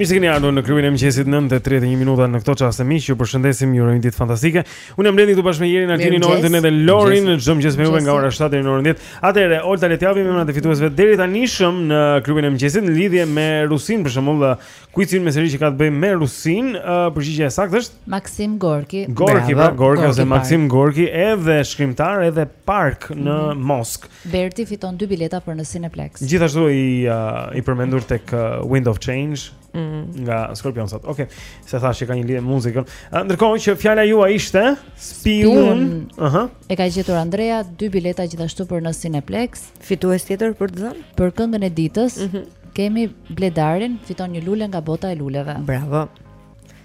Mirë se keni ardhur në klubin e mëngjesit 9:31 minuta në këto çaste miq, ju përshëndesim, ju urojmë ditë fantastike. Unë jam Blendi këtu bashkë me Jerin, Altinin, Oltën dhe Lorin në çdo mëngjes me juve nga ora 7 deri në orën 10. Atëherë, Olta le të japim emrat e fituesve deritanishëm në klubin e mëngjesit në lidhje me Rusinë për shembull Kuicin me Jerin që ka të bëjë me Rusinë, uh, përgjigja e saktë është Maxim Gorki. Gorki, pra, Gorki ose Maxim Gorki, edhe shkrimtar, edhe park në mm -hmm. Moskë. Berti fiton dy bileta për në Cineplex. Gjithashtu i uh, i përmendur tek uh, Wind of Change mm -hmm. nga Scorpionsat. Okej, okay. se thashë që ka një lidhje me muzikën. Uh, ndërkohë që fjala juaj ishte spiun, ëh. Uh -huh. E ka gjetur Andrea dy bileta gjithashtu për në Cineplex. Fitues tjetër për të dhënë? Për këngën e ditës mm -hmm. kemi Bledarin, fiton një lule nga bota e luleve. Bravo.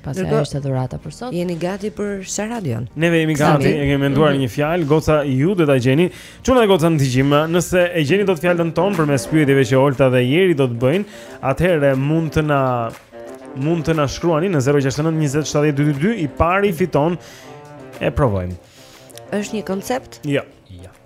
Pasi ajo është dhurata për sot. Jeni gati për sharadën? Ne jemi gati, e kemi menduar mhm. një fjalë, goca ju do ta gjeni. Çuna goca në dëgjim, nëse e gjeni dot fjalën tonë përmes pyetjeve që Olta dhe Jeri do të bëjnë, atëherë mund të na mund të na shkruani në 069 20 70 222 i pari fiton e provojmë. Është një koncept? Jo. Ja. Jo.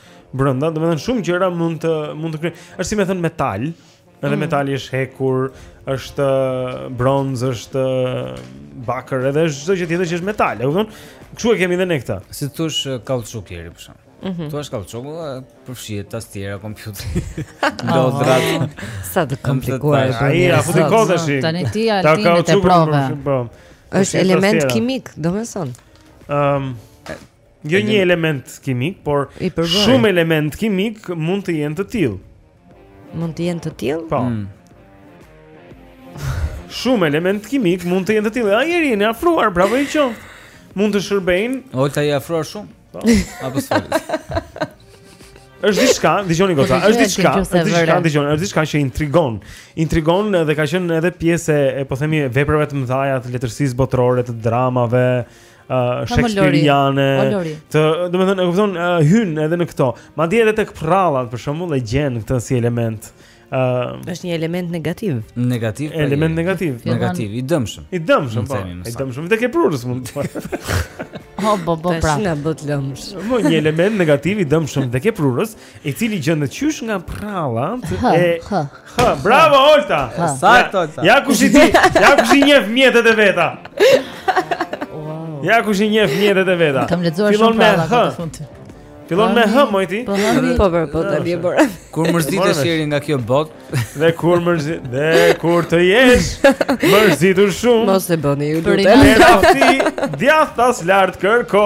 Brenda, domethënë shumë gjëra mund të mund të krijojnë. Është si më thënë metal, edhe mm. metali është hekur, është bronz, është bakër, edhe çdo gjë tjetër që është metal, e kupton? Kështu e kemi edhe ne këtë. Si të thosh kautçuk Jeri për shkak. Mm -hmm. Tek kauçuku përfshihen tas tjera kompjuter. Do të rrasë. Sa të komplikuar e bërë. Ja, futi kodë shi. Tani ti Altin e di prore. Po. Është element kimik, domethënë. Um, Jo një element kimik, por shumë elementë kimikë mund të jenë të tillë. Mund të jenë të tillë? Po. Mm. Shumë elementë kimikë mund të jenë të tillë. A, i jeni afruar, bravo ju qoftë. Mund të shërbejnë. Olta je afruar shumë. Po. Apo s'fal. Është diçka, dëgjoni goca, po, është diçka, është diçka, dëgjoni, është diçka që intrigon. Intrigon dhe ka qenë edhe pjesë e, po themi, veprave të mëdha të letërsisë botërore, të dramave, uh, shekspiriane, të, domethënë, e kupton, uh, hyn edhe në këto. Madje edhe tek prrallat për shembull e gjen këtë si element. Uh, është një element negativ. Negativ. Po, element negativ. Fillon... Negativ i dëmshëm. I dëmshëm, po. I dëmshëm, vdekjeprurës mund të thotë. Po, po, po, pra. Tash na bëtë lëmsh. Mo një element negativ i dëmshëm, vdekjeprurës, I cili gjendet qysh nga prralla e hë hë bravo Olta saktë Olta ja kush i di ja kush i njeh mjetet e veta ja kush i njeh mjetet e veta kam lexuar shumë prralla këtë fund Fillon me hë, moj ti? Po, po, po, po, tani e bëra. Kur mërzitet njeriu nga kjo botë? Dhe kur mërzit, dhe kur të jesh mërzitur shumë. Mos e bëni, ju lutem. Për i në të ti, djathtas lart kërko.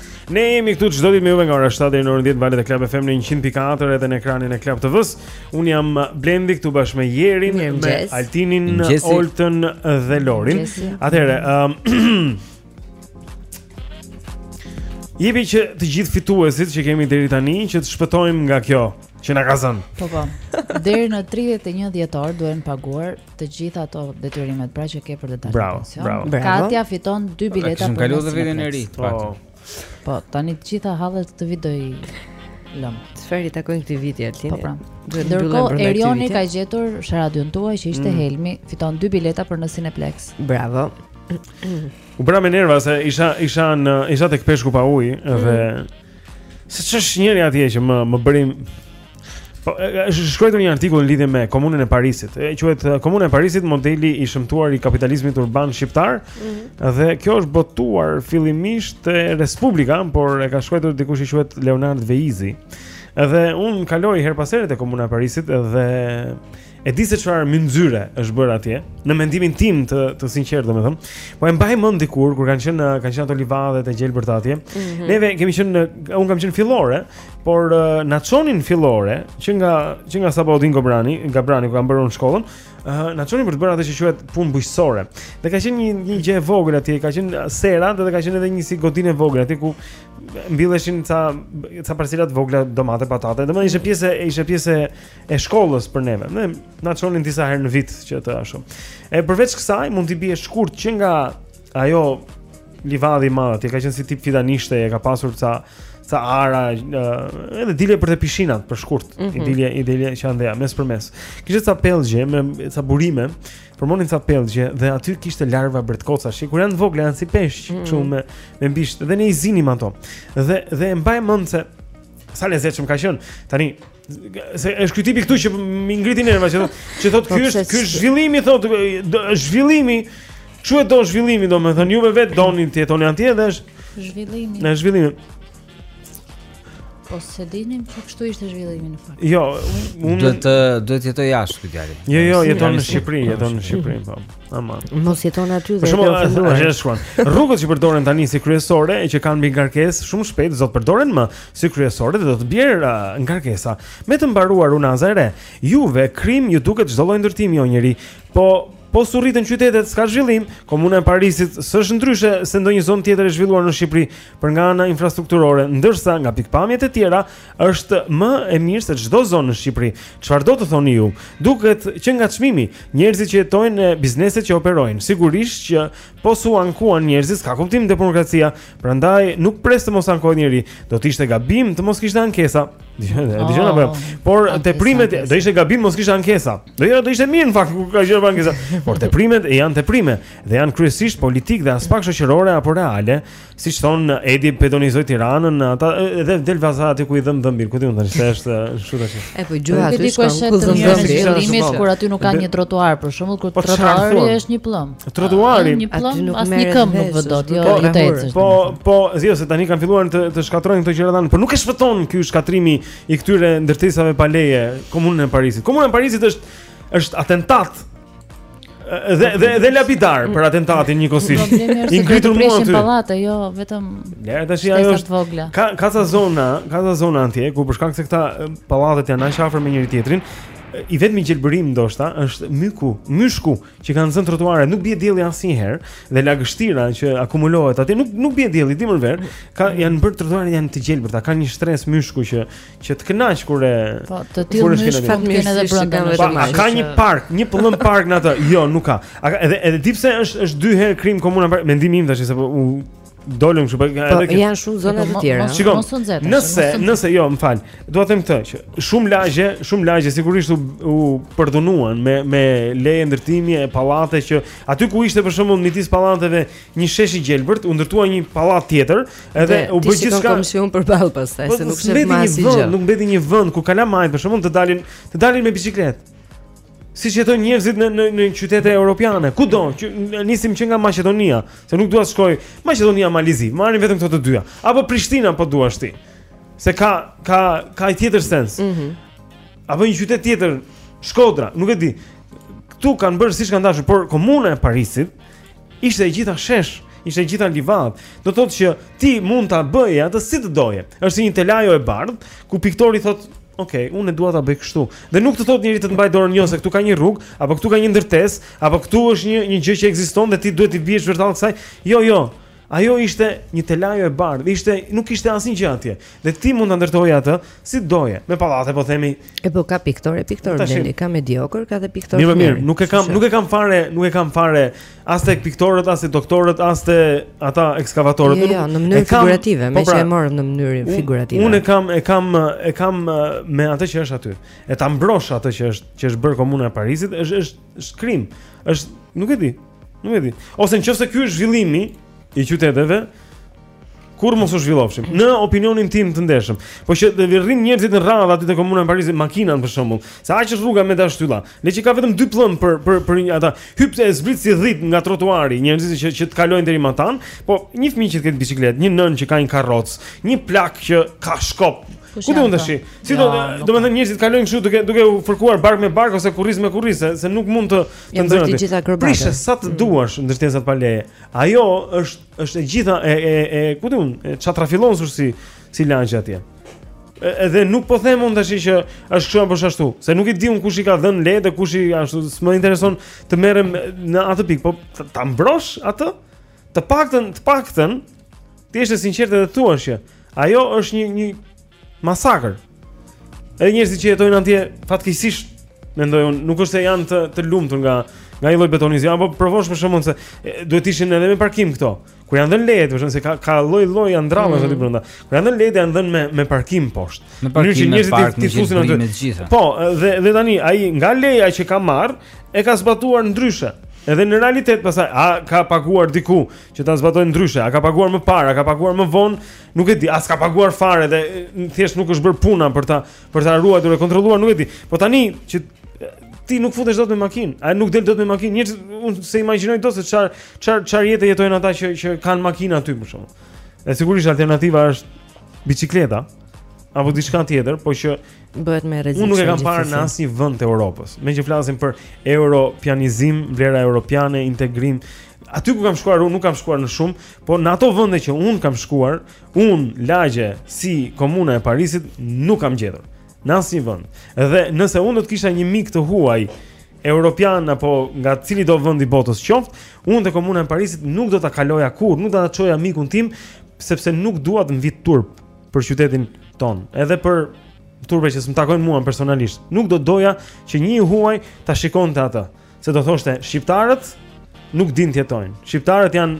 Ne jemi këtu çdo ditë me juve nga ora 7 deri në orën 10 valët e Club FM në 100.4 edhe në ekranin e Club TV-s. Un jam Blendi këtu bashkë me Jerin, me Altinin, Oltën dhe Lorin. Atëherë, ëm um, Jepi që të gjithë fituesit që kemi deri tani që të shpëtojmë nga kjo që na ka zënë. Po po. Deri në 31 dhjetor duhen paguar të gjitha ato detyrimet pra që ke për të dalë në pension. Bravo, bravo. Katja fiton dy bileta për të kaluar vitin e ri. Po. Po, tani të gjitha hallet të vitit do i lëm. Çfarë i takojnë këtij viti atë? Po pra. Ndërkohë Erioni ka gjetur sharadën tuaj që ishte mm. Helmi, fiton dy bileta për në Cineplex. Bravo. U bëra me nerva se isha isha në isha tek peshku pa ujë dhe mm. Se ç'është njëri atje që më, më bërim Po, është shkruar një artikull në lidhje me komunën e Parisit. E quhet Komuna e Parisit modeli i shëmtuar i kapitalizmit urban shqiptar. Mm -hmm. Dhe kjo është botuar fillimisht te Respublika, por e ka shkruar dikush që quhet Leonard Veizi. Dhe un kaloj her pas here te Komuna e Parisit dhe E di se çfarë mynxyre është bërë atje, në mendimin tim të sinqertë, domethënë. Po e mbaj mend dikur kur kanë qenë kanë qenë ato livadhe të gjelbërta atje. Mm -hmm. Neve kemi qenë në un kam qenë fillore, por uh, na çonin fillore që nga që nga Sabaudin Gabrani, Gabrani ku kam bërë unë shkollën, uh, na çonin për të bërë atë që quhet punë bujqësore. Dhe ka qenë një një gjë e vogël atje, ka qenë sera dhe ka qenë edhe një si godinë e vogël atje ku mbilleshin ca ca parcela të vogla domate, patate. Domethënë ishte pjesë ishte pjesë e shkollës për neve. Ne na çonin disa herë në vit që të ashtu. E përveç kësaj mund t'i bije shkurt që nga ajo livadhi i madh aty, ka qenë si tip fidanishte, e ka pasur ca ca ara, uh, edhe dilje për te pishinat për shkurt, mm -hmm. dilje dilje që andej mes për mes. Kishte ca pellgje me ca burime, formonin ca pellgje dhe aty kishte larva bretkocash që kur janë të vogla janë si peshq, mm -hmm. kështu me me bisht dhe ne i zinim ato. Dhe dhe e mbaj mend se sa lezetshëm ka qenë. Tani Se është ky tipi këtu që më ngriti nerva që thotë, që thotë ky është ky zhvillimi thotë, është zhvillimi. Quhet zhvillimi domethënë, juve vetë doni të jetoni atje dhe është zhvillimi. Në zhvillimi. Po s'e dinim që kështu ishte zhvillimi në fakt. Jo, duhet të duhet të jetojë jashtë ky djalë. Jo, jo, jeton në Shqipëri, jeton në Shqipëri, po. Aman. Mos jeton aty dhe do të thonë. Rrugët që përdoren tani si kryesore e që kanë mbingarkesë, shumë shpejt s'do të përdoren më. si kryesore dhe do të bjerë uh, ngarkesa. Me të mbaruar unaza e re, juve krim ju duket çdo lloj ndërtimi o njëri, po po s'u rritën qytetet, s'ka zhvillim, komuna e Parisit s'është ndryshe se ndonjë zonë tjetër e zhvilluar në Shqipëri për nga ana infrastrukturore, ndërsa nga pikpamjet e tjera është më e mirë se çdo zonë në Shqipëri. Çfarëdo të thoni ju? Duket që nga çmimi, njerëzit që jetojnë e bizneset që operojnë, sigurisht që Po su ankuan njerëzit, ka kuptim demokracia, prandaj nuk pres të mos ankohet njeri. Do të ishte gabim të mos kishte ankesa. Dëgjo, oh, dëgjo apo. Jo? Por teprimet do ishte gabim mos kishte ankesa. Do jo, do ishte mirë në fakt kur ka gjëra pa ankesa. Por teprimet janë teprime dhe janë kryesisht politike dhe aspak shoqërore apo reale. Siç thonë, Edi pedonizoi Tiranën, ata edhe del vajza aty ku i dhemb dhëmbi, ku ti më thënë, se është shumë të E po gjuha aty është kanë ku dhemb dhëmbi. Në zhvillimit, kur aty nuk ka një trotuar, për shembull, kur po trotuari është një pëllëmbë. Trotuari, një pëllëmbë, as një këmbë nuk vë dot, jo, të ecësh. Po, po, zio, se tani kanë filluar të, të shkatërrojnë këto gjëra tani, por nuk e shpëton ky shkatërrimi i këtyre ndërtesave pa leje, komunën e Parisit. Komuna e Parisit është, është atentat Dhe dhe dhe lapidar për atentatin njëkohësisht. I ngritur mu aty. Pallate, jo, vetëm. Ja, tash ajo është. Ka ka ca zona, ka ca zona atje ku për shkak se këta pallatet janë aq afër me njëri tjetrin, i vetmi gjelbërim ndoshta është myku, myshku që kanë zënë trotuaret, nuk bie dielli asnjëherë dhe lagështira që akumulohet aty nuk nuk bie dielli dimër verë, ka janë bërë trotuaret janë të gjelbërta, ka një shtresë myshku që që të kënaq kur e Po, të tillë myshk kanë po, edhe brenda. Po, a ka një park, një pëllëmbë park në atë? Jo, nuk ka. A ka edhe e di pse është është dy herë krim komuna për mendimin tim tash se po dolëm kështu po, po edhe kjo. Po janë shumë zona të tjera. Mos u nxeh. Nëse, nëse jo, më fal. Dua të them këtë që shumë lagje, shumë lagje sigurisht u u përdhunuan me me leje ndërtimi e pallate që aty ku ishte për shembull midis pallateve një shesh i gjelbërt, u ndërtua një pallat tjetër, edhe u bë gjithçka. Ti shikon përballë pastaj, po, se nuk shef më asgjë. Vënd, nuk mbeti një vend ku kalamajt për shembull të dalin, të dalin me biçikletë. Si jetojnë njerëzit në në në qytete europiane, kudo, që nisim që nga Maqedonia, se nuk dua të shkoj Maqedonia Mali i Zi, marrim vetëm këto të dyja, apo Prishtina po duash ti. Se ka ka ka një tjetër sens. Mhm. Mm apo një qytet tjetër, Shkodra, nuk e di. Ktu kanë bërë siç kanë dashur, por komuna e Parisit Ishte e gjitha shesh, ishte e gjitha livadh. Do të thotë që ti mund ta bëje atë si të doje. Është si një telajo e bardhë, ku piktori thotë, "Ok, unë e dua ta bëj kështu." Dhe nuk të thotë njeri të të mbaj dorën jo se këtu ka një rrugë, apo këtu ka një ndërtesë, apo këtu është një një gjë që ekziston dhe ti duhet t'i biesh vërdallë kësaj. Jo, jo. Ajo ishte një telajo e bardhë, ishte nuk kishte asnjë gjë atje. Dhe ti mund ta ndërtoje atë si doje. Me pallate po themi E po ka piktorë e piktorë Blendi, ka mediokër, ka dhe piktorë. Mirë, mirë, nuk e kam, nuk e kam fare, nuk e kam fare as tek piktorët, as te doktorët, as te ata ekskavatorët. Jo, jo, në mënyrë figurative, po mo pra, e marrim në mënyrë figurative. Unë kam, e kam, e kam me atë që është aty. E ta mbrosh atë që është, që është bërë komuna e Parisit, është është është krim. Është, nuk e di. Nuk e di. Ose në qoftë se ky është zhvillimi i qyteteve, Kurrë mos u zhvillofshim. Në opinionin tim të ndershëm, po që të rrin njerëzit në rradhë aty te komuna e Parisit, makinat për shembull, se aq është rruga me dy shtylla. Le që ka vetëm dy pëllëmbë për për për një ata. Hyp e zbrit si dhitë nga trotuari, njerëzit që që të kalojnë deri matanë, po një fëmijë që të ketë biçikletë, një nënë që ka një karrocë, një plak që ka shkop. Po Ku do të shi? Si do, domethënë njerëzit kalojnë kështu duke duke u fërkuar bark me bark ose kurriz me kurriz, se, se nuk mund të të nxënë. Prishë sa të duash ndërtesat pa leje. Ajo është Është e gjitha e e e ku di un, katrafilosur si si lanç atje. Edhe nuk po them unë tash që është kështu apo ashtu, se nuk e di un kush i ka dhënë leje dhe kush i ashtu, s'më intereson të merrem në atë pikë, po ta mbrosh atë? Të paktën, të paktën të jesh i sinqertë dhe të thuash që ajo është një një Masakër. Edhe njerëzit që jetojnë atje fatkeqësisht mendoj unë, nuk është se janë të të lumtur nga nga ai lloj betoni. Ja, po provosh për shkakun se duhet të ishin edhe me parkim këto. Kur janë dhënë lejet, për se ka ka lloj lloj janë drama mm. aty brenda. Kur janë dhënë lejet janë dhënë me me parkim poshtë. Në parkim që njerëzit park, t'i fusin aty me gjitha. Po, dhe dhe tani ai nga leja që ka marrë e ka zbatuar ndryshe. Edhe në realitet pastaj a ka paguar diku që ta zbatojë ndryshe, a ka paguar më parë, a ka paguar më vonë, Nuk e di, a s'ka paguar fare dhe thjesht nuk është bërë puna për ta për ta ruajtur e kontrolluar, nuk e di. Po tani që ti nuk futesh dot me makinë, ai nuk del dot me makinë. Njerëz unë s'e imagjinoj dot se çfar çfar çfar jetë jetojnë ata që që kanë makinë aty për shembull. E sigurisht alternativa është biçikleta apo diçka tjetër, po që bëhet me rrezik. Unë nuk e kam parë në asnjë vend të Europës. Meqë flasim për europianizim, vlera europiane, integrim, aty ku kam shkuar unë nuk kam shkuar në shumë, Po në ato vende që un kam shkuar, un lagje si komuna e Parisit nuk kam gjetur. Në asnjë vend. Dhe nëse un do të kisha një mik të huaj europian apo nga cilido vend i botës qoftë, un te komuna e Parisit nuk do ta kaloja kurrë, nuk do ta çoja mikun tim sepse nuk dua të më vijë turp për qytetin tonë. Edhe për turpe që s'më takojnë mua personalisht. Nuk do doja që një i huaj ta shikonte atë. Ëh, Se do thoshte, shqiptarët nuk dinë të jetojnë. Shqiptarët janë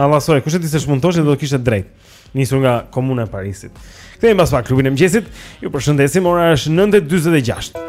allasoj, kush e di se ç'mund të thoshin, do të kishte të drejtë. Nisur nga komuna e Parisit. Kthehemi pas pak te klubi i mëngjesit. Ju përshëndesim, ora është 9:46.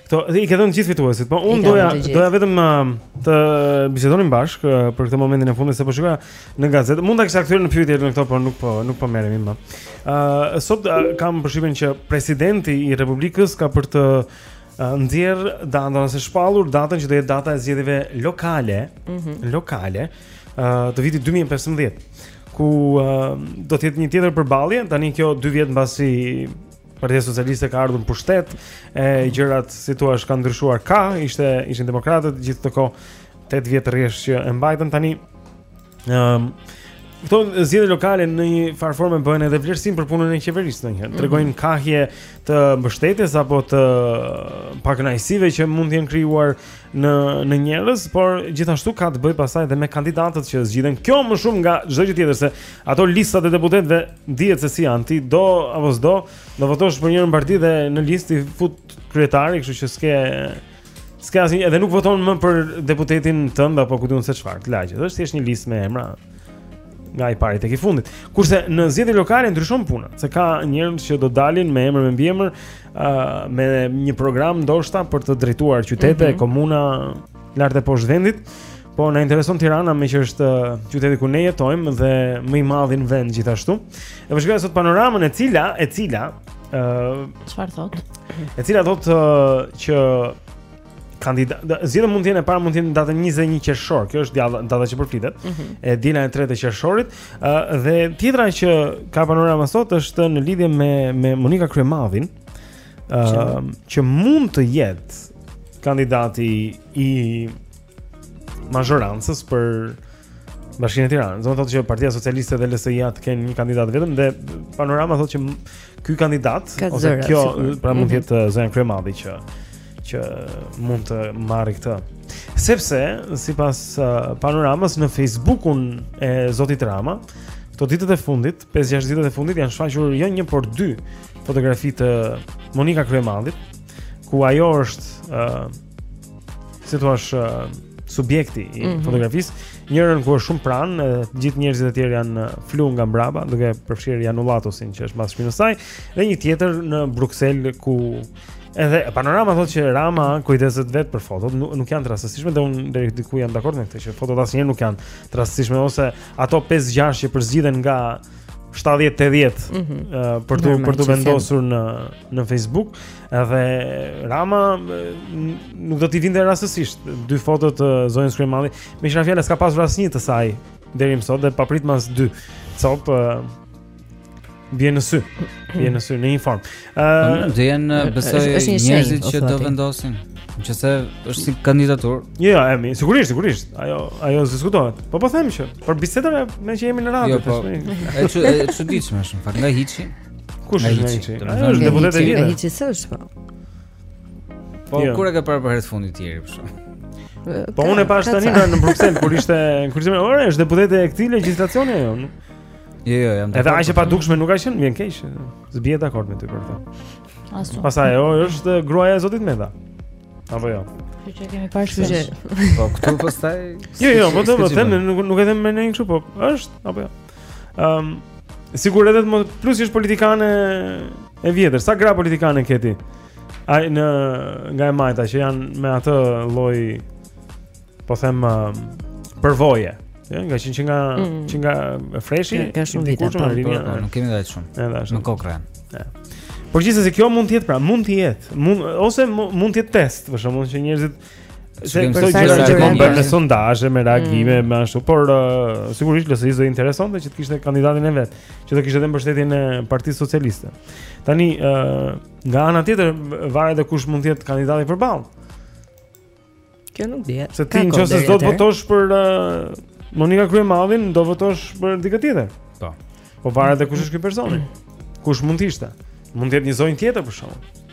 Këto. Dhe i ke dhënë gjithë fituesit, po unë doja doja vetëm uh, të bisedonim bashkë uh, për këtë momentin e fundit se po shikoj në gazetë. Mund ta kisha kthyer në pyetje në këto, por nuk po nuk po merremi më. Ë uh, sot uh, kam përshtypjen që presidenti i Republikës ka për të uh, nxjerrë datën ose shpallur datën që do jetë data e zgjedhjeve lokale, mm -hmm. lokale, ë uh, të vitit 2015 ku uh, do të jetë një tjetër përballje, tani kjo 2 vjet mbasi Partia Socialiste ka ardhur në pushtet, e gjërat si thuash kanë ndryshuar ka, ishte ishin demokratët gjithë atë kohë 8 vjet rresht që e mbajtën tani. Ëm um, Këto zgjedhje lokale në një farë forme bëhen edhe vlerësim për punën e qeverisë ndonjëherë. Mhm. Tregojnë kahje të mbështetjes apo të pakënaqësive që mund të jenë krijuar në në njerëz, por gjithashtu ka të bëjë pastaj edhe me kandidatët që zgjidhen. Kjo më shumë nga çdo gjë tjetër se ato listat e deputetëve Dihet se si janë ti do apo s'do, do votosh për njërën parti dhe në listë i fut kryetari, kështu që s'ke s'ke asnjë edhe nuk voton më për deputetin tënd apo ku di unë se çfarë, të lagjet. Është thjesht një listë me emra nga i pari tek i fundit. Kurse në zgjedhje lokale ndryshon puna, se ka njerëz që do dalin me emër me mbiemër, ë uh, me një program ndoshta për të drejtuar qytete, mm -hmm. komuna lart e poshtë vendit. Po, na intereson Tirana, meqë është qyteti ku ne jetojmë dhe më i madhi në vend gjithashtu. E po shikoj sot Panoramën e cila, e cila, ë, uh, çfarë thotë? E cila thotë uh, që kandidat, zgjedhjet mund të jenë e parë mund të jenë datën 21 qershor. Kjo është data, data që përflitet. Mm -hmm. E diela e tretë e qershorit, ë uh, dhe tjetra që ka Panorama sot është në lidhje me me Monika Kryemadhin, ë uh, që mund të jetë kandidati i mazhorancës për Bashkinë e Tiranës. Do të thotë që Partia Socialiste dhe LSI-ja të kenë një kandidat vetëm dhe Panorama thotë që ky kandidat Ka ose zëra, kjo sigur. pra mund të Mhm. jetë zonja Kryemadhi që që mund të marrë këtë. Sepse sipas uh, Panoramës në Facebookun e Zotit Rama, këto ditët e fundit, 5-6 ditët e fundit janë shfaqur jo një por dy fotografi të Monika Kryemadhit, ku ajo është uh, si thuash subjekti i mm -hmm. fotografisë, njërën ku është shumë pranë, gjithë njerëzit e tjerë janë flu nga mbrapa, duke përfshirë Janullatosin që është mbas shpinës saj, dhe një tjetër në Bruksel ku edhe Panorama thotë që Rama kujdeset vetë për fotot, nuk, nuk janë të rastësishme dhe unë deri diku jam dakord me këtë që fotot asnjëherë nuk janë të rastësishme ose ato 5-6 që përzgjidhen nga 70-80 mm -hmm. uh, për të për t'u vendosur në në Facebook Edhe Rama nuk do t'i vinte rastësisht dy foto të zonjës Kryemadhi. Me qenë fjala s'ka pasur asnjë të saj deri më sot dhe papritmas dy. Cop vjen në sy. Vjen në sy në një formë. Ë uh, do janë besoj njerëzit që do vendosin. Nëse është si kandidatur. Jo, jo, emi, sigurisht, sigurisht. Ajo ajo diskutohet. Po po them që për bisedën meqë jemi në radio jo, po, tash. Është e çuditshme është, fakt nga hiçi. Kush është hiçi? Ai është deputet i vjetër. Nga hiçi s'është po. Po jo. kur e ka parë për herë të fundit tjetri kështu. Po unë e pash tani pra në Bruksel kur ishte kur ishte ora është deputete e këtij legjislacioni ajo. Jo, jo, jam. Edhe aq e padukshme nuk ka qenë, vjen keq. S'bie dakord me ty për këtë. Pastaj ajo është gruaja e zotit Meta. Apo jo. Kjo që kemi parë shpyje. Po këtu pastaj Jo, jo, po do të them, nuk nuk e them me ndonjë kështu, po është apo jo. Ëm, um, sigurisht edhe plus është politikane e vjetër. Sa gra politikane ke ti? Nga e majta që janë me atë lloj po them uh, përvoje. Ja, nga që nga mm. që nga freshi, ka shumë vite të rinja. Po, nuk kemi dalë shumë. Edhe ashtu. Në kokë Ja. Por gjithsesi kjo mund të jetë pra, mund të jetë, mund ose mund të jetë test, për shembull, që njerëzit Se për sa gjëra që kanë bërë me sondazhe me reagime mm. me ashtu, por uh, sigurisht LSI-së do interesonte që të kishte kandidatin e vet, që do kishte edhe mbështetjen e Partisë Socialiste. Tani uh, nga ana tjetër varet edhe kush mund të jetë kandidati përballë. Kjo nuk dihet. Se ti në qoftë se s'do votosh për uh, Monika Kryemadhin, do votosh për dikë tjetër. Po. Po varet edhe kush është ky personi. Kush mund të ishte? Mund të jetë një zonjë tjetër për shembull.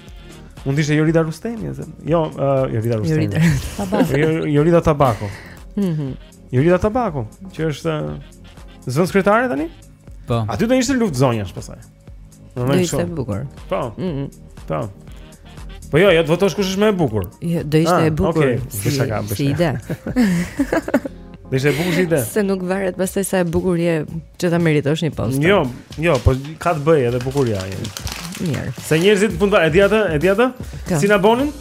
Mund të ishte Jorida Rustemi, ose jo, uh, Jorida Rustemi. Jorida Tabaku. Jo, Jorida Tabaku. Mhm. Mm Jorida Tabaku, që është zëvendëskryetare tani? Po. Aty do ishte luftë zonjash pastaj. Do ishte bukur. Po. Mhm. Mm po. Po jo, jo të votosh kush është më e bukur. Jo, do ishte ah, e bukur. Okej, okay. si, ka, si ide. Do ishte e bukur si ide. Se nuk varet pastaj sa e bukur je që ta meritosh një post. Jo, jo, po ka të bëjë edhe bukuria. Mirë. Se njerëzit fundja e di atë, e di atë? Cinnabon-in?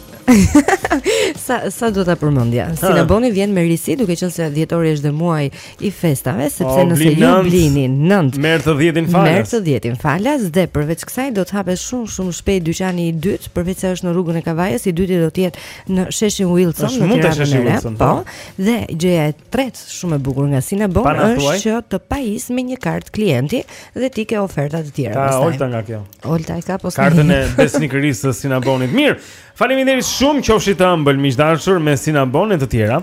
sa sa do ta përmendja? Cinnabon-i vjen me risi duke qenë se dhjetori është dhe muaji i festave sepse nëse ju blini 9 merr të 10-in falas. Merr të 10-in falas dhe përveç kësaj do të hapet shumë shumë shpejt dyqani i dytë, përveç se është në rrugën e Kavajës, i dyti do të jetë në Sheshin Wilson në Tiranë. Po. po. Dhe gjëja e tretë shumë e bukur nga Cinnabon është që të pajis me një kartë klienti dhe ti ke oferta të tjera. Ta Olta nga kjo. Olta e ka pos. Kartën e besnikërisë së Cinnabon-it. Mirë. Faleminderit shumë, qofshit të ëmbël miq të dashur me Cinnabon e të tjera.